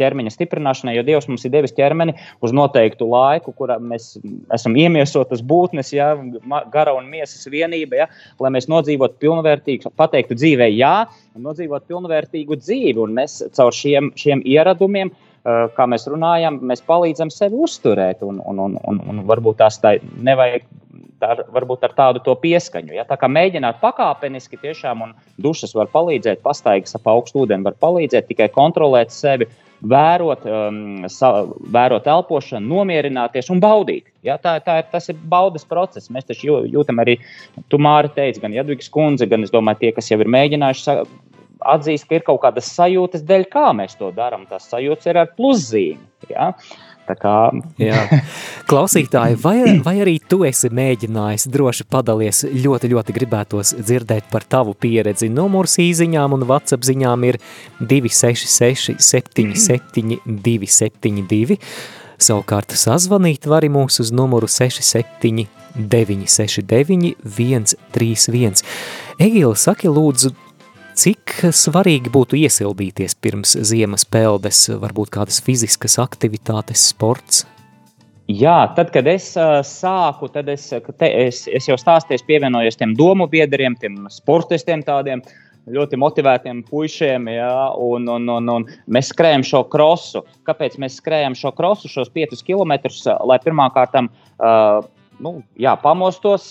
ķermeņa stiprināšanai, jo Dievs mums ir devis ķermeni uz noteiktu laiku, kurā mēs esam iemiesotas būtnes, ja, gara un miesas vienība, ja, lai mēs nodzīvotu pilnvērtīgu, pateiktu dzīvē jā, un nodzīvot pilnvērtīgu dzīvi. Un mēs caur šiem, šiem ieradumiem, kā mēs runājam, mēs palīdzam sevi uzturēt. Un, un, un, un, un varbūt tās tā nevajag. Tā, varbūt ar tādu pieskaņu. Ja? Tā kā mēģināt pakāpeniski, tiešām, un dušas var palīdzēt, pastaigas ap augstu ūdeni var palīdzēt, tikai kontrolēt sevi, vērot, um, sa, vērot elpošanu, nomierināties un baudīt. Ja, tā, tā ir, tas ir baudas process. Mēs taču jūtam arī, tu Māri teici, gan Jadvigs kundze, gan domāju, tie, kas jau ir mēģinājuši atzīst, ka ir kaut kādas sajūtas dēļ, kā mēs to darām. Tas sajūtas ir ar pluszīmi. Ja? Kā... Klausītāji, vai, vai arī tu esi mēģinājis droši padalies, ļoti, ļoti gribētos dzirdēt par tavu pieredzi. Numurs īziņām un WhatsApp ziņām ir 266 77 272. Savukārt sazvanīt vari mūs uz numuru 67 969 131. Egīla, saki lūdzu, Cik svarīgi būtu iesildīties pirms ziemas peldes, varbūt kādas fiziskas aktivitātes, sports? Jā, tad, kad es uh, sāku, tad es, te, es, es jau stāstīju, pievienojos tiem domu biedriem, tiem sportistiem, tādiem ļoti motivētiem puišiem. Jā, un, un, un, un mēs skrējam šo krosu. Kāpēc mēs skrējam šo krosu, šos 5 km? Lai pirmkārt uh, nu, jā, pamostos,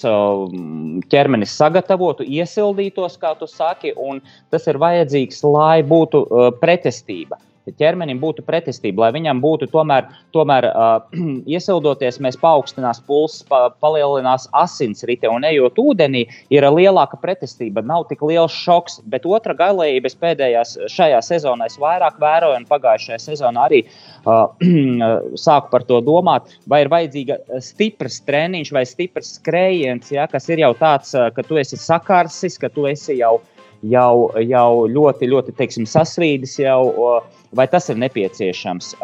ķermenis sagatavotu, iesildītos, kā tu saki, un tas ir vajadzīgs, lai būtu pretestība ķermenim būtu pretestība, lai viņam būtu tomēr, tomēr uh, iesildoties, mēs paaugstinās pulss, pa, palielinās asinsrite un ejot ūdenī, ir lielāka pretestība, nav tik liels šoks. Bet otra galējība, es pēdējās šajā sezonā es vairāk vēroju, un pagājušajā sezonā arī uh, sāku par to domāt, vai ir vajadzīga stiprs treniņš vai stiprs skrējiens, ja, kas ir jau tāds, ka tu esi sakarsis, ka tu esi jau jau, jau ļoti, ļoti teiksim, sasvīdis, jau, vai tas ir nepieciešams.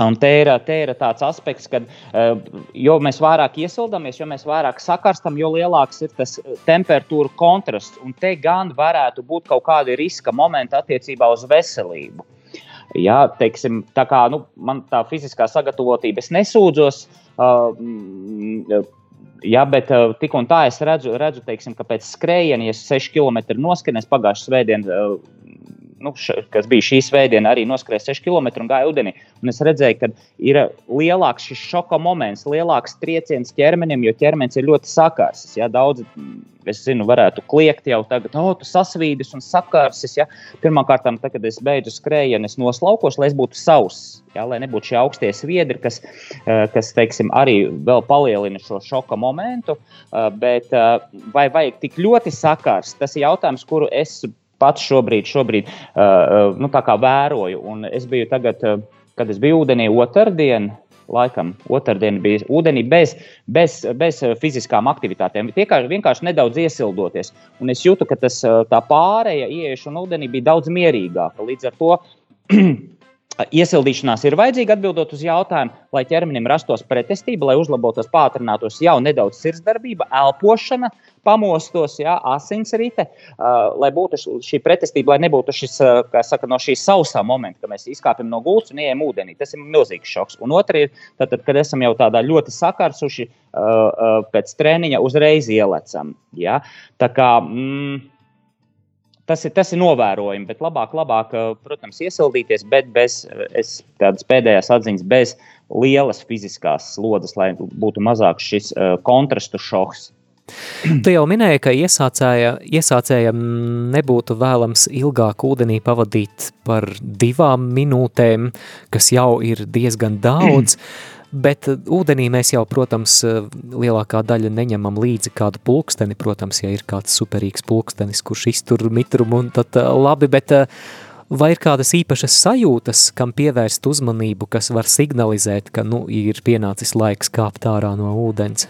Un te ir, te ir tāds aspekts, ka uh, jo mēs vairāk iesildamies, jo mēs vairāk sakarstam, jo lielāks ir tas temperatūra kontrasts. Un te gan varētu būt kaut kādi riska momenti attiecībā uz veselību. Jā, teiksim, tā kā nu, man tā fiziskā sagatavotība, es nesūdzos. Uh, Jā, bet uh, tik un tā es redzu, redzu teiksim, ka pēc skrējiena, ja 6 km noskrējies pagājušā svētdienā, uh, nu, š, kas bija šī svētdiena, arī noskrēja 6 km un gāja ūdenī. Un es redzēju, ka ir lielāks šis šoka moments, lielāks trieciens ķermenim, jo ķermenis ir ļoti sakārsis. Ja? Daudz, es zinu, varētu kliegt jau tagad, oh, tu sasvīdis un sakārsis. Ja? Pirmkārt, tad, kad es beidzu skrējienu, es noslaukos, lai es būtu sauss. Ja? Lai nebūtu šie augstie sviedri, kas, eh, kas teiksim, arī vēl palielina šo šoka momentu. Eh, bet eh, vai vajag tik ļoti sakārs, tas ir jautājums, kuru es pats šobrīd, šobrīd uh, nu, vēroju. Un es biju tagad, uh, kad es biju ūdenī otrdien. Laikam, otrdien bija ūdenī bez, bez, bez fiziskām aktivitātēm. Vienkārši, vienkārši nedaudz iesildoties. Un es jūtu, ka tas, tā pārējā ieiešana ūdenī bija daudz mierīgāka. Līdz ar to Iesildīšanās ir vajadzīga atbildot uz jautājumu, lai ķermenim rastos pretestība, lai uzlabotos, pātrinātos jau nedaudz sirdsdarbība, elpošana, pamostos, jā, asinsrite, uh, lai būtu šī pretestība, lai nebūtu šis, uh, kā saka, no šīs sausā momenta, kad mēs izkāpjam no gultas un ejam ūdenī. Tas ir milzīgs šoks. Un otra ir, tad, kad esam jau tādā ļoti sakarsuši, uh, uh, pēc treniņa uzreiz ielecam. Jā. Tā kā, mm, Tas ir, tas ir novērojami, bet labāk, labāk, eh, protams, iesildīties, bet bez tādas pēdējās atziņas, bez lielas fiziskās slodzes, lai būtu mazāks šis uh, kontrastu šoks. Tu jau minēji, ka iesācēja, iesācējam nebūtu vēlams ilgāk ūdenī pavadīt par divām minūtēm, kas jau ir diezgan daudz. Bet ūdenī mēs jau, protams, lielākā daļa neņemam līdzi kādu pulksteni, protams, ja ir kāds superīgs pulkstenis, kurš iztur mitrumu un tad uh, labi, bet vai ir kādas īpašas sajūtas, kam pievērst uzmanību, kas var signalizēt, ka, nu, ir pienācis laiks kāpt ārā no ūdens?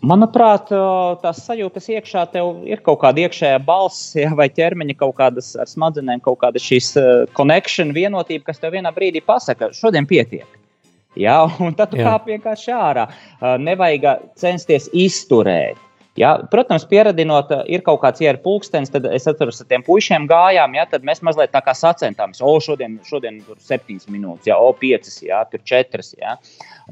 Manuprāt, tās sajūtas iekšā tev ir kaut kāda iekšējā balss, ja, vai ķermeņa kaut kādas ar smadzenēm, kaut kāda šīs konekšana, vienotība, kas tev vienā brīdī pasaka, šodien pietiek. Ja, un tad tu kāp vienkārši ārā. Nevajag censties izturēt. Ja, protams, pieradinot, ir kaut kāds ieraksts pulkstenis, tad es atceros, ka tiem puišiem gājām, ja, tad mēs mazliet tā kā sacentāmies. O, šodien, šodien tur 7 minūtes, ja, o, 5, ja, tur 4. Ja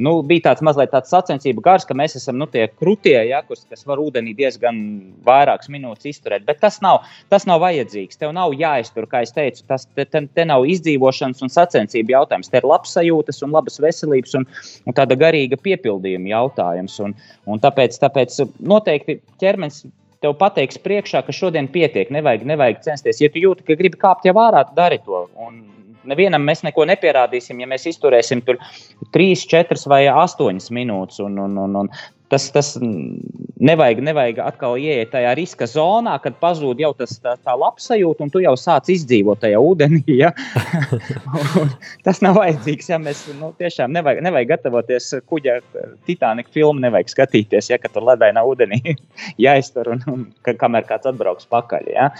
nu, bija tāds mazliet tāds sacensību gars, ka mēs esam nu, tie krutie, ja, kas, kas var ūdenī diezgan vairākas minūtes izturēt. Bet tas nav, tas nav vajadzīgs. Tev nav jāiztur, kā es teicu, tas te, te, te nav izdzīvošanas un sacensību jautājums. Te ir labs sajūtas un labas veselības un, un tāda garīga piepildījuma jautājums. Un, un tāpēc, tāpēc noteikti ķermenis tev pateiks priekšā, ka šodien pietiek, nevajag, nevajag censties. Ja tu jūti, ka gribi kāpt jau ārā, dari to. Un nevienam mēs neko nepierādīsim, ja mēs izturēsim tur 3, 4 vai 8 minūtes. Un, un, un, un tas, tas nevajag, nevajag atkal ieiet tajā riska zonā, kad pazūd jau tas, tā, tā labsajūta, un tu jau sāc izdzīvot tajā ūdenī. Ja? tas nav vajadzīgs. Ja? Mēs nu, tiešām nevajag, nevajag gatavoties kuģa Titanic filmu, nevajag skatīties, ja tur ledainā ūdenī jāiztur un, un kamēr kāds atbrauks pakaļ. Ja?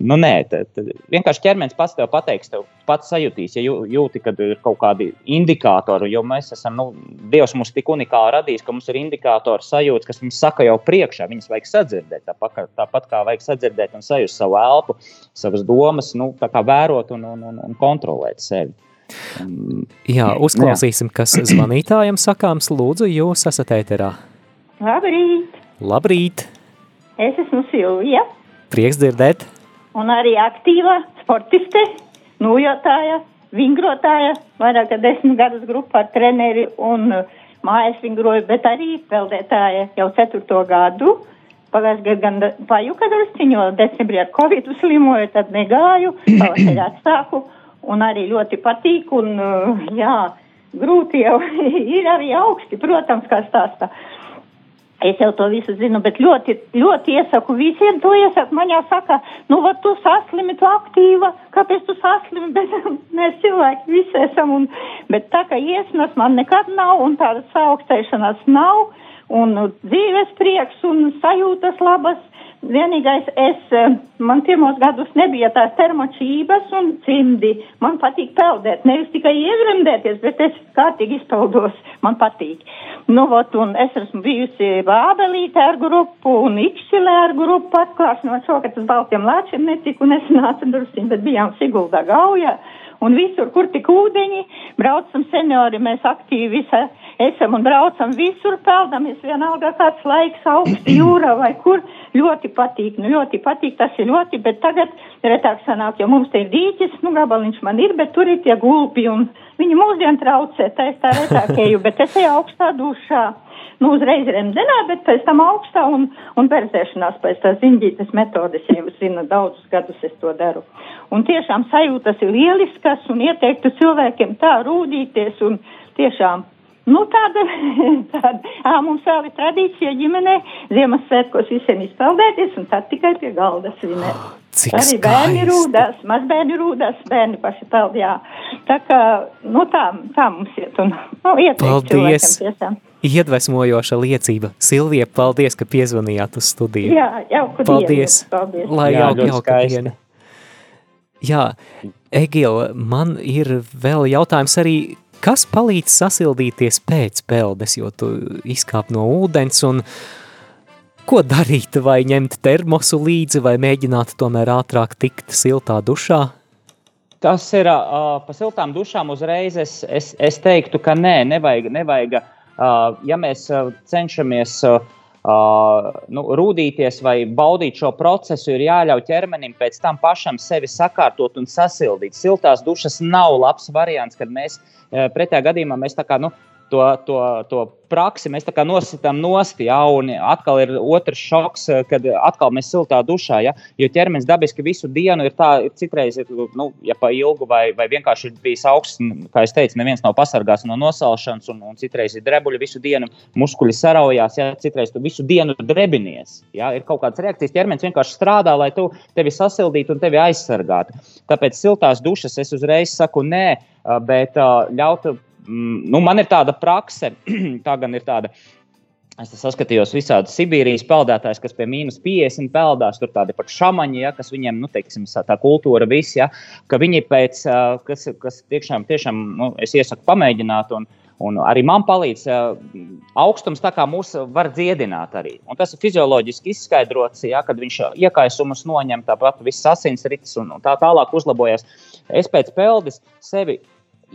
Nu, nē, tad, tad vienkārši ķermenis pats tev pateiks, tev pats sajūtīs, ja jūti, ka ir kaut kādi indikātori, jo mēs esam, nu, Dievs mums tik unikāli radījis, ka mums ir indikātori indikātoru sajūtas, kas mums saka jau priekšā. Viņas vajag sadzirdēt, tāpat, tāpat kā vajag sadzirdēt un sajust savu elpu, savas domas, nu, vērot un, un, un, un kontrolēt sevi. Um, jā, uzklausīsim, jā. kas zvanītājam sakāms. Lūdzu, jūs esat ēterā. Labrīt! Labrīt! Es esmu Silvija. Prieks dzirdēt. Un arī aktīva sportiste, nojotāja, vingrotāja, vairāk kā desmit gadus grupā ar treneri un uh, mājas vingroju, bet arī peldētāja jau ceturto gadu. Pagājušajā gadā gan pajuka drusciņu, jo decembrī ar covid slimoju, tad negāju, pavasarī atsāku un arī ļoti patīk un, jā, grūti jau ir arī augsti, protams, kā stāstā. Es jau to visu zinu, bet ļoti, ļoti iesaku visiem to iesaku. Man jau saka, nu, va, tu saslimi, tu aktīva, kāpēc tu saslimi, bet mēs cilvēki visi esam, un, bet tā kā iesnas man nekad nav, un tādas saaugstēšanās nav, un dzīves prieks un sajūtas labas, Vienīgais, es, eh, man pirmos gadus nebija tās termočības un cimdi. Man patīk peldēt, nevis tikai iegremdēties, bet es kārtīgi izpeldos. Man patīk. Nu, vot, un es esmu bijusi Bābelīte ar grupu un Ikšķilē ar grupu atklāšanos šogad uz Baltiem Lāčiem netiku un es nācu drusiņ, bet bijām Siguldā gaujā un visur, kur tik ūdeņi, braucam seniori, mēs aktīvi visi esam un braucam visur, peldamies vienalga kāds laiks augsti jūra vai kur, ļoti patīk, nu ļoti patīk, tas ir ļoti, bet tagad retāk sanāk, jo mums te ir dīķis, nu gabaliņš man ir, bet tur ir tie gulpi un viņi mūsdien traucē, tā es tā retāk eju, bet es eju augstā dušā nu, uzreiz remdenā, bet pēc tam augstā un, un berzēšanās pēc tās ziņģītas metodes, jau zinu, daudzus gadus es to daru. Un tiešām sajūtas ir lieliskas un ieteiktu cilvēkiem tā rūdīties un tiešām Nu, tāda, tāda ā, mums vēl ir tradīcija ģimenē Ziemassvētkos visiem izpeldēties un tad tikai pie galda svinēt. Cik Arī skaisti. bērni rūdās, mazbērni rūdās, bērni paši peld, jā. Tā kā, nu tā, tā mums iet un, nu, ieteikt Paldies! cilvēkiem tiešām. Iedvesmojoša liecība. Silvija, paldies, ka piezvanījāt uz studiju. Jā, jauku Paldies! dienu. Paldies! Lai Jā, jauka, jauka skaisti. diena. Jā, Egil, man ir vēl jautājums arī, kas palīdz sasildīties pēc peldes, jo tu izkāp no ūdens un ko darīt, vai ņemt termosu līdzi, vai mēģināt tomēr ātrāk tikt siltā dušā? Tas ir uh, pa siltām dušām uzreiz. Es, es, es teiktu, ka nē, nevajag. nevajag uh, ja mēs uh, cenšamies uh, uh, nu, rūdīties vai baudīt šo procesu, ir jāļauj ķermenim pēc tam pašam sevi sakārtot un sasildīt. Siltās dušas nav labs variants, kad mēs uh, pretējā gadījumā mēs kā. Nu, To, to, to praksi mēs nositām nosti, ja, un atkal ir otrs šoks, kad atkal mēs siltā dušā, ja, jo ķermenis dabiski visu dienu ir tā, citreiz, ir, nu, ja pa ilgu vai, vai vienkārši ir bijis augsts, kā es teicu, neviens nav pasargāts no nosalšanas, un, un citreiz ir drebuļi visu dienu, muskuļi saraujās, ja, citreiz tu visu dienu drebinies, ja, ir kaut kādas reakcijas, ķermenis vienkārši strādā, lai tu tevi sasildītu un tevi aizsargātu. Tāpēc siltās dušas es uzreiz saku nē, bet ļautu Mm, nu, man ir tāda prakse, tā gan ir tāda Es saskatījos visādi Sibīrijas peldētājus, kas pie mīnus 50 peldās, tur tādi pat šamaņi, ja, kas viņiem, nu, teiksim, tā kultūra viss, ja, ka viņi pēc, kas, kas tiešām, tiešām, nu, es iesaku pamēģināt, un, un arī man palīdz augstums, tā kā mūs var dziedināt arī. Un tas ir fizioloģiski izskaidrots, ja, kad viņš iekaisumus noņem, tāpat viss asinsrites un tā tālāk uzlabojas. Es pēc peldes sevi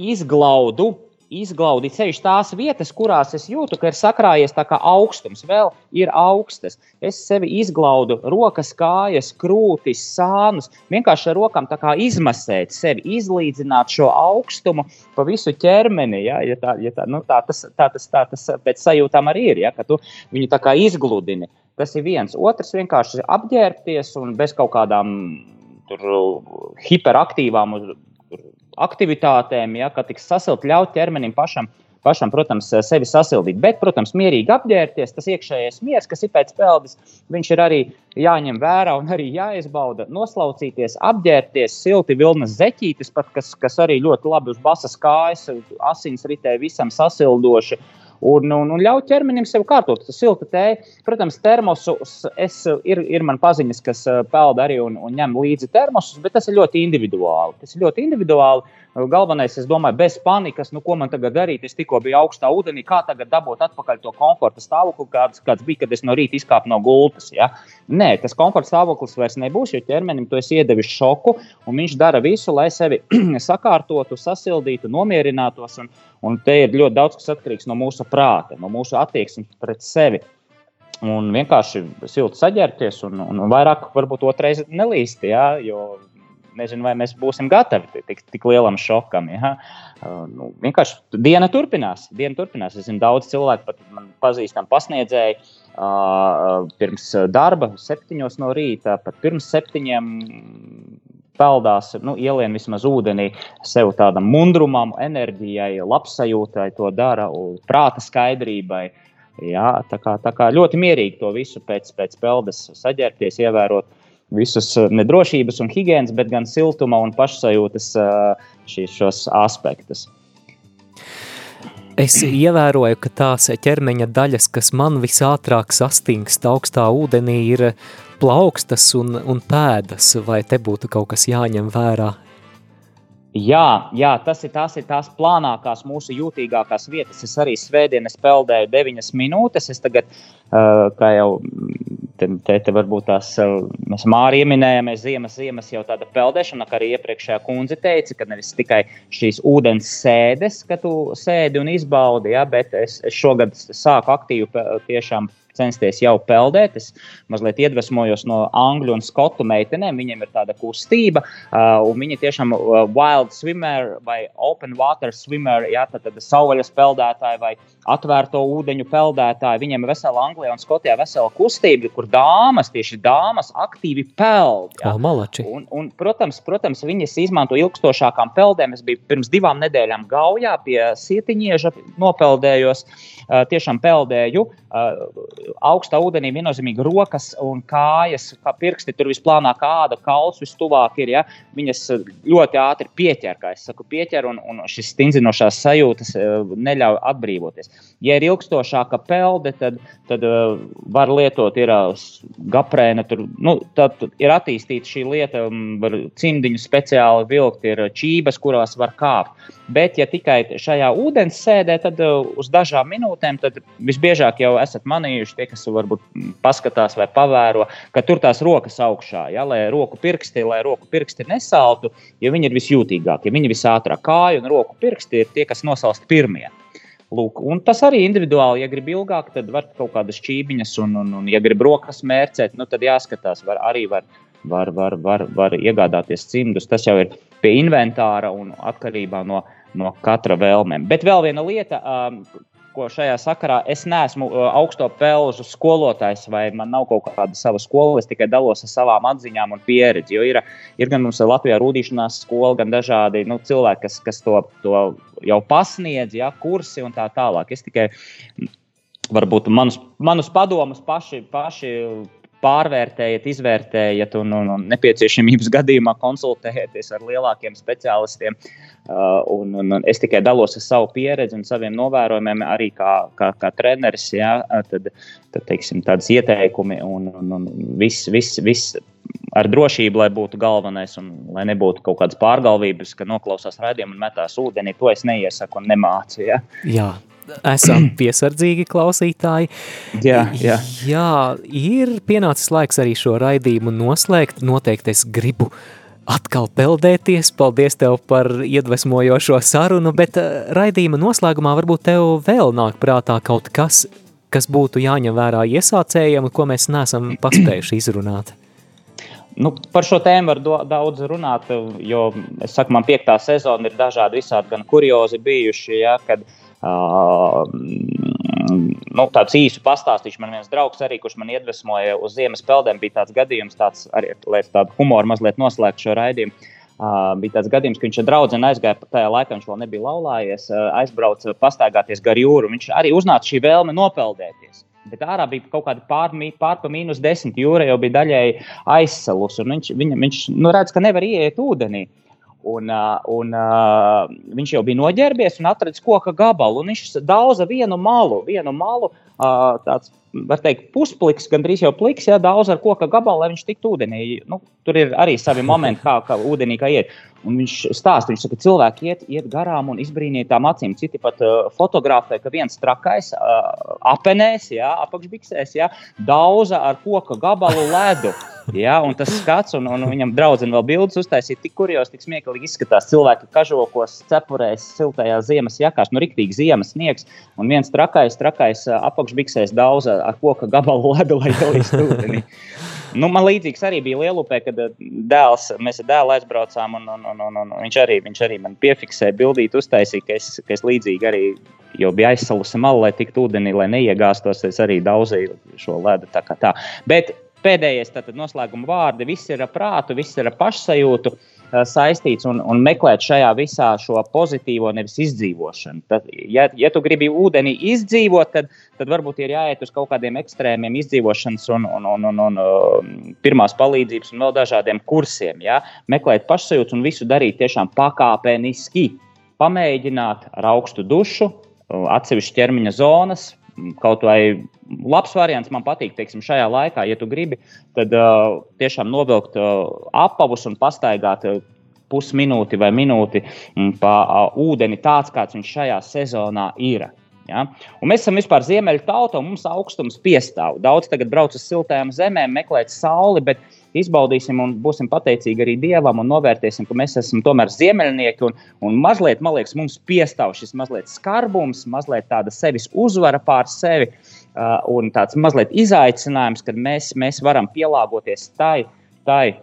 izglaudu izglaudīt sevišķi tās vietas, kurās es jūtu, ka ir sakrājies tā kā augstums, vēl ir augstas. Es sevi izglaudu, rokas, kājas, krūtis, sānus, vienkārši ar rokām izmasēt sevi, izlīdzināt šo augstumu pa visu ķermeni. Ja, ja tā, ja tā, nu, tā, tas, tā, tas, tā tas pēc sajūtām arī ir, ja, ka tu viņu tā kā izgludini. Tas ir viens. Otrs vienkārši apģērbties un bez kaut kādām tur, hiperaktīvām aktivitātēm, ja, ka tiks sasilpt, ļaut ķermenim pašam, pašam, protams, sevi sasildīt. Bet, protams, mierīgi apģērbties, tas iekšējais miers, kas ir pēc peldes, viņš ir arī jāņem vērā un arī jāizbauda. Noslaucīties, apģērbties, silti vilnas zeķītes, pat, kas, kas arī ļoti labi uz basas kājas, asins ritē visam sasildoši un, un, un ļauj ķermenim sev kārtot. Silta tēja, protams, termosus. Es, ir, ir man paziņas, kas eh, peld arī un, un ņem līdzi termosus, bet tas ir ļoti individuāli. Tas ir ļoti individuāli. Galvenais, es domāju, bez panikas, nu, ko man tagad darīt. Es tikko biju augstā ūdenī, kā tagad dabūt atpakaļ to komforta stāvokli, kāds, kāds bija, kad es no rīta izkāpu no gultas. Ja? Nē, tas komforta stāvoklis vairs nebūs, jo ķermenim tu esi iedevis šoku, un viņš dara visu, lai sevi sakārtotu, sasildītu, nomierinātos. Un, un te ir ļoti daudz kas atkarīgs no mūsu prāta, no mūsu attieksmes pret sevi. Un vienkārši silti saģērbties, un, un vairāk varbūt otrreiz nelīst, ja? jo nezinu, vai mēs būsim gatavi tik, tik lielam šokam. Ja? Uh, nu, vienkārši diena turpinās. Diena turpinās. Es zinu, daudz cilvēku, pat man pazīstami pasniedzēji, uh, pirms darba, septiņos no rīta, pat pirms septiņiem. Peldās, nu, ielien vismaz ūdenī, sev tādam mundrumam, enerģijai, labsajūtai, to dara, prāta skaidrībai. Jā, tā, kā, tā kā ļoti mierīgi to visu pēc, pēc peldes saģērbties, ievērot visus eh, nedrošības un higiēnas, bet gan siltuma un pašsajūtas eh, šīs, šos aspektus. Es ievēroju, ka tās ķermeņa daļas, kas man visātrāk sastingst augstā ūdenī, ir plaukstas un, un pēdas, vai te būtu kaut kas jāņem vērā? Jā, jā tas ir tās, ir tās plānākās, mūsu jūtīgākās vietas. Es arī svētdienas peldēju 9 minūtes. Es tagad, uh, kā jau te, te, varbūt tās mēs mārī ieminējāmies, ziemas, ziemas jau tāda peldēšana, kā arī iepriekšējā kundze teica, ka nevis tikai šīs ūdens sēdes, ka tu sēdi un izbaudi, ja, bet es, es šogad sāku aktīvi tiešām censties jau peldēt. Es mazliet iedvesmojos no angļu un skotu meitenēm. Viņiem ir tāda kustība, uh, un viņi tiešām uh, wild swimmer vai open water swimmer, jā, tad, tad savvaļas peldētāji vai atvērto ūdeņu peldētāji. Viņiem ir vesela Anglijā un Skotijā vesela kustība, kur dāmas, tieši dāmas, aktīvi peld. Jā, malači. Un, un, protams, protams, viņas izmanto ilgstošākām peldēm. Es biju pirms divām nedēļām Gaujā pie Sietiņieža nopeldējos. Uh, tiešām peldēju augstā ūdenī viennozīmīgi rokas un kājas, kā pirksti, tur visplānāk āda, kauls vistuvāk ir. Ja? Viņas eh, ļoti ātri pieķer, kā es saku, pieķer un, un šis stingzinošās sajūtas eh, neļauj atbrīvoties. Ja ir ilgstošāka pelde, tad, tad uh, var lietot ir gaprēna, tur, nu, ir attīstīta šī lieta, um, var cimdiņu speciāli vilkt, ir čības, kurās var kāpt. Bet, ja tikai šajā ūdens sēdē, tad uh, uz dažām minūtēm, visbiežāk jau esat manījuši tie, kas varbūt paskatās vai pavēro, ka tur tās rokas augšā, ja, lai roku pirksti, lai roku pirksti nesaltu, jo viņi ir visjūtīgākie, viņi visātrāk. Kāju un roku pirksti ir tie, kas nosalst pirmie. Lūk, un tas arī individuāli, ja grib ilgāk, tad var kaut kādas čībiņas, un, un, un ja grib rokas mērcēt, nu, tad jāskatās, var, arī var, var, var, var, var iegādāties cimdus. Tas jau ir pie inventāra un atkarībā no, no katra vēlmēm. Bet vēl viena lieta, um, ko šajā sakarā es neesmu uh, augsto pelžu skolotājs, vai man nav kaut kāda sava skola. Es tikai dalos ar savām atziņām un pieredzi. Jo ir, ir gan mums Latvijā rūtīšanās skola, gan dažādi nu, cilvēki, kas, kas to, to jau pasniedz, ja, kursi un tā tālāk. Es tikai varbūt manus, manus padomus paši, paši pārvērtējat, izvērtējat un, un, un nepieciešamības gadījumā konsultējieties ar lielākiem speciālistiem. Uh, un, un, un es tikai dalos ar savu pieredzi un saviem novērojumiem, arī kā, kā, kā treneris. Jā, tad, tad teiksim, tādas ieteikumi un, un, un viss, viss, viss ar drošību, lai būtu galvenais un lai nebūtu kaut kādas pārgalvības, ka noklausās raidījumu un metās ūdenī. To es neiesaku un nemācu. Ja? Jā, esam piesardzīgi klausītāji. Jā, jā. jā, ir pienācis laiks arī šo raidījumu noslēgt. Noteikti es gribu atkal peldēties. Paldies tev par iedvesmojošo sarunu, bet eh, raidījuma noslēgumā varbūt tev vēl nāk prātā kaut kas, kas būtu jāņem vērā iesācējiem, ko mēs neesam paspējuši izrunāt. Nu, par šo tēmu var do, daudz runāt, jo, es saku, man piektā sezona ir dažādi visādi gan kuriozi bijuši, ja, kad uh, Uh, nu, tāds īsu pastāstīšu. Man viens draugs, arī, kurš man iedvesmoja uz ziemas peldēm, bija tāds gadījums, tāds, arī, lai tādu humoru mazliet noslēgtu šo raidījumu. Uh, bija tāds gadījums, ka viņš ar draugu aizgāja, tajā laikā viņš vēl nebija laulājies, uh, aizbrauca pastaigāties gar jūru. Viņš arī uznāca šī vēlme nopeldēties. Bet ārā bija kaut kāda pārpa pār mīnus desmit jūra, jau bija daļēji aizsalus. Viņš, viņa, viņš nu, redz, ka nevar ieiet ūdenī. Un, un, viņš jau bija noģērbies un atradzis koka gabalu. Viņš dauza vienu malu, vienu malu tāds, var teikt, puspliks, gandrīz jau pliks, ja daudz ar koka gabalu, lai viņš tiktu ūdenī. Nu, tur ir arī savi momenti, kā, kā ūdenī kā iet. Un viņš stāsta, viņš saka, cilvēki iet, iet garām un izbrīnīja tām acīm. Citi pat uh, fotografē, ka viens trakais uh, apenēs, jā, apakšbiksēs, jā, dauza ar koka gabalu ledu. Jā, un tas skats, un, un viņam draudzene vēl bildes uztaisīja, tik kurjos, tik smieklīgi izskatās. Cilvēki kažokos, cepurēs, siltajās ziemas jakās, nu, riktīgi ziemas sniegs, un viens trakais, trakais apakšbiksēs daudz ar koka gabalu ledu, lai ielīstu ūdenī. Nu, man līdzīgs arī bija Lielupē, kad eh, dēls, mēs ar dēlu aizbraucām, un, un, un, un, un viņš, arī, viņš arī man piefiksēja, bildīt, uztaisīja, ka es, ka es līdzīgi arī jau biju aizsalusi malu, lai tiktu ūdenī, lai neiegāstos. Es arī daudzīju šo ledu. Tā tā. Bet pēdējais, tātad noslēguma vārdi, viss ir ar prātu, viss ir ar pašsajūtu. Uh, saistīts un, un meklēt šajā visā šo pozitīvo, nevis izdzīvošanu. Tad, ja, ja tu gribi ūdeni izdzīvot, tad, tad varbūt ir jāiet uz kaut kādiem ekstrēmiem izdzīvošanas un, un, un, un, un um, pirmās palīdzības un vēl dažādiem kursiem. Ja? Meklēt pašsajūtu un visu darīt tiešām pakāpeniski. Pamēģināt ar augstu dušu, atsevišķu ķermeņa zonas, kaut vai labs variants man patīk, teiksim, šajā laikā, ja tu gribi, tad uh, tiešām novilkt uh, apavus un pastaigāt. Uh, Pusminūti vai minūti mm, pa uh, ūdeni, tāds kāds viņš šajā sezonā ir. Ja? Un mēs esam vispār ziemeļu tauta, un mums augstums piestāv. Daudz tagad brauc uz siltajām zemēm, meklēt sauli, bet izbaudīsim un būsim pateicīgi arī Dievam un novērtēsim, ka mēs esam tomēr ziemeļnieki. Un, un mazliet, man liekas, mums piestāv šis mazliet skarbums, mazliet tāda sevis uzvara pār sevi uh, un tāds mazliet izaicinājums, kad mēs, mēs varam pielāgoties tai. tai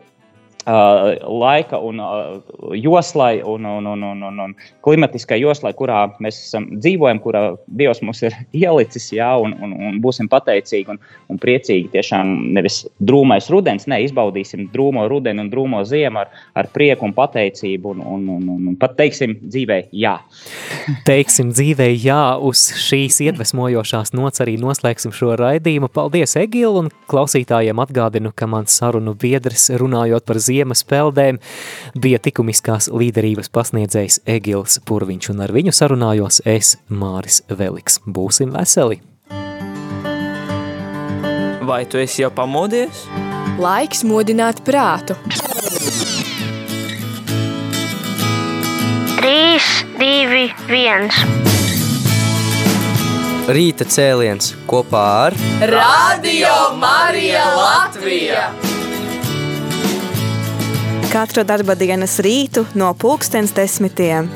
laika un uh, joslai un, un, un, un, un, un klimatiskai joslai, kurā mēs dzīvojam, kurā Dievs mums ir ielicis, jā, un, un, un būsim pateicīgi un, un priecīgi. Tiešām nevis drūmais rudens, ne izbaudīsim drūmo rudeni un drūmo ziemu ar, ar prieku un pateicību, un, un, un, un, un pat teiksim dzīvē jā. teiksim dzīvē jā, uz šīs iedvesmojošās nots arī noslēgsim šo raidījumu. Paldies, Egil, un klausītājiem atgādinu, ka mans sarunu biedrs runājot par zīmēm ziemas peldēm bija tikumiskās līderības pasniedzējs Egils Purviņš, un ar viņu sarunājos es, Māris Veliks. Būsim veseli! Vai tu esi jau pamodies? Laiks modināt prātu. 3, 2, 1. Rīta cēliens kopā ar Radio Marija Latvija! Katru darba dienas rītu no pulkstens desmitiem.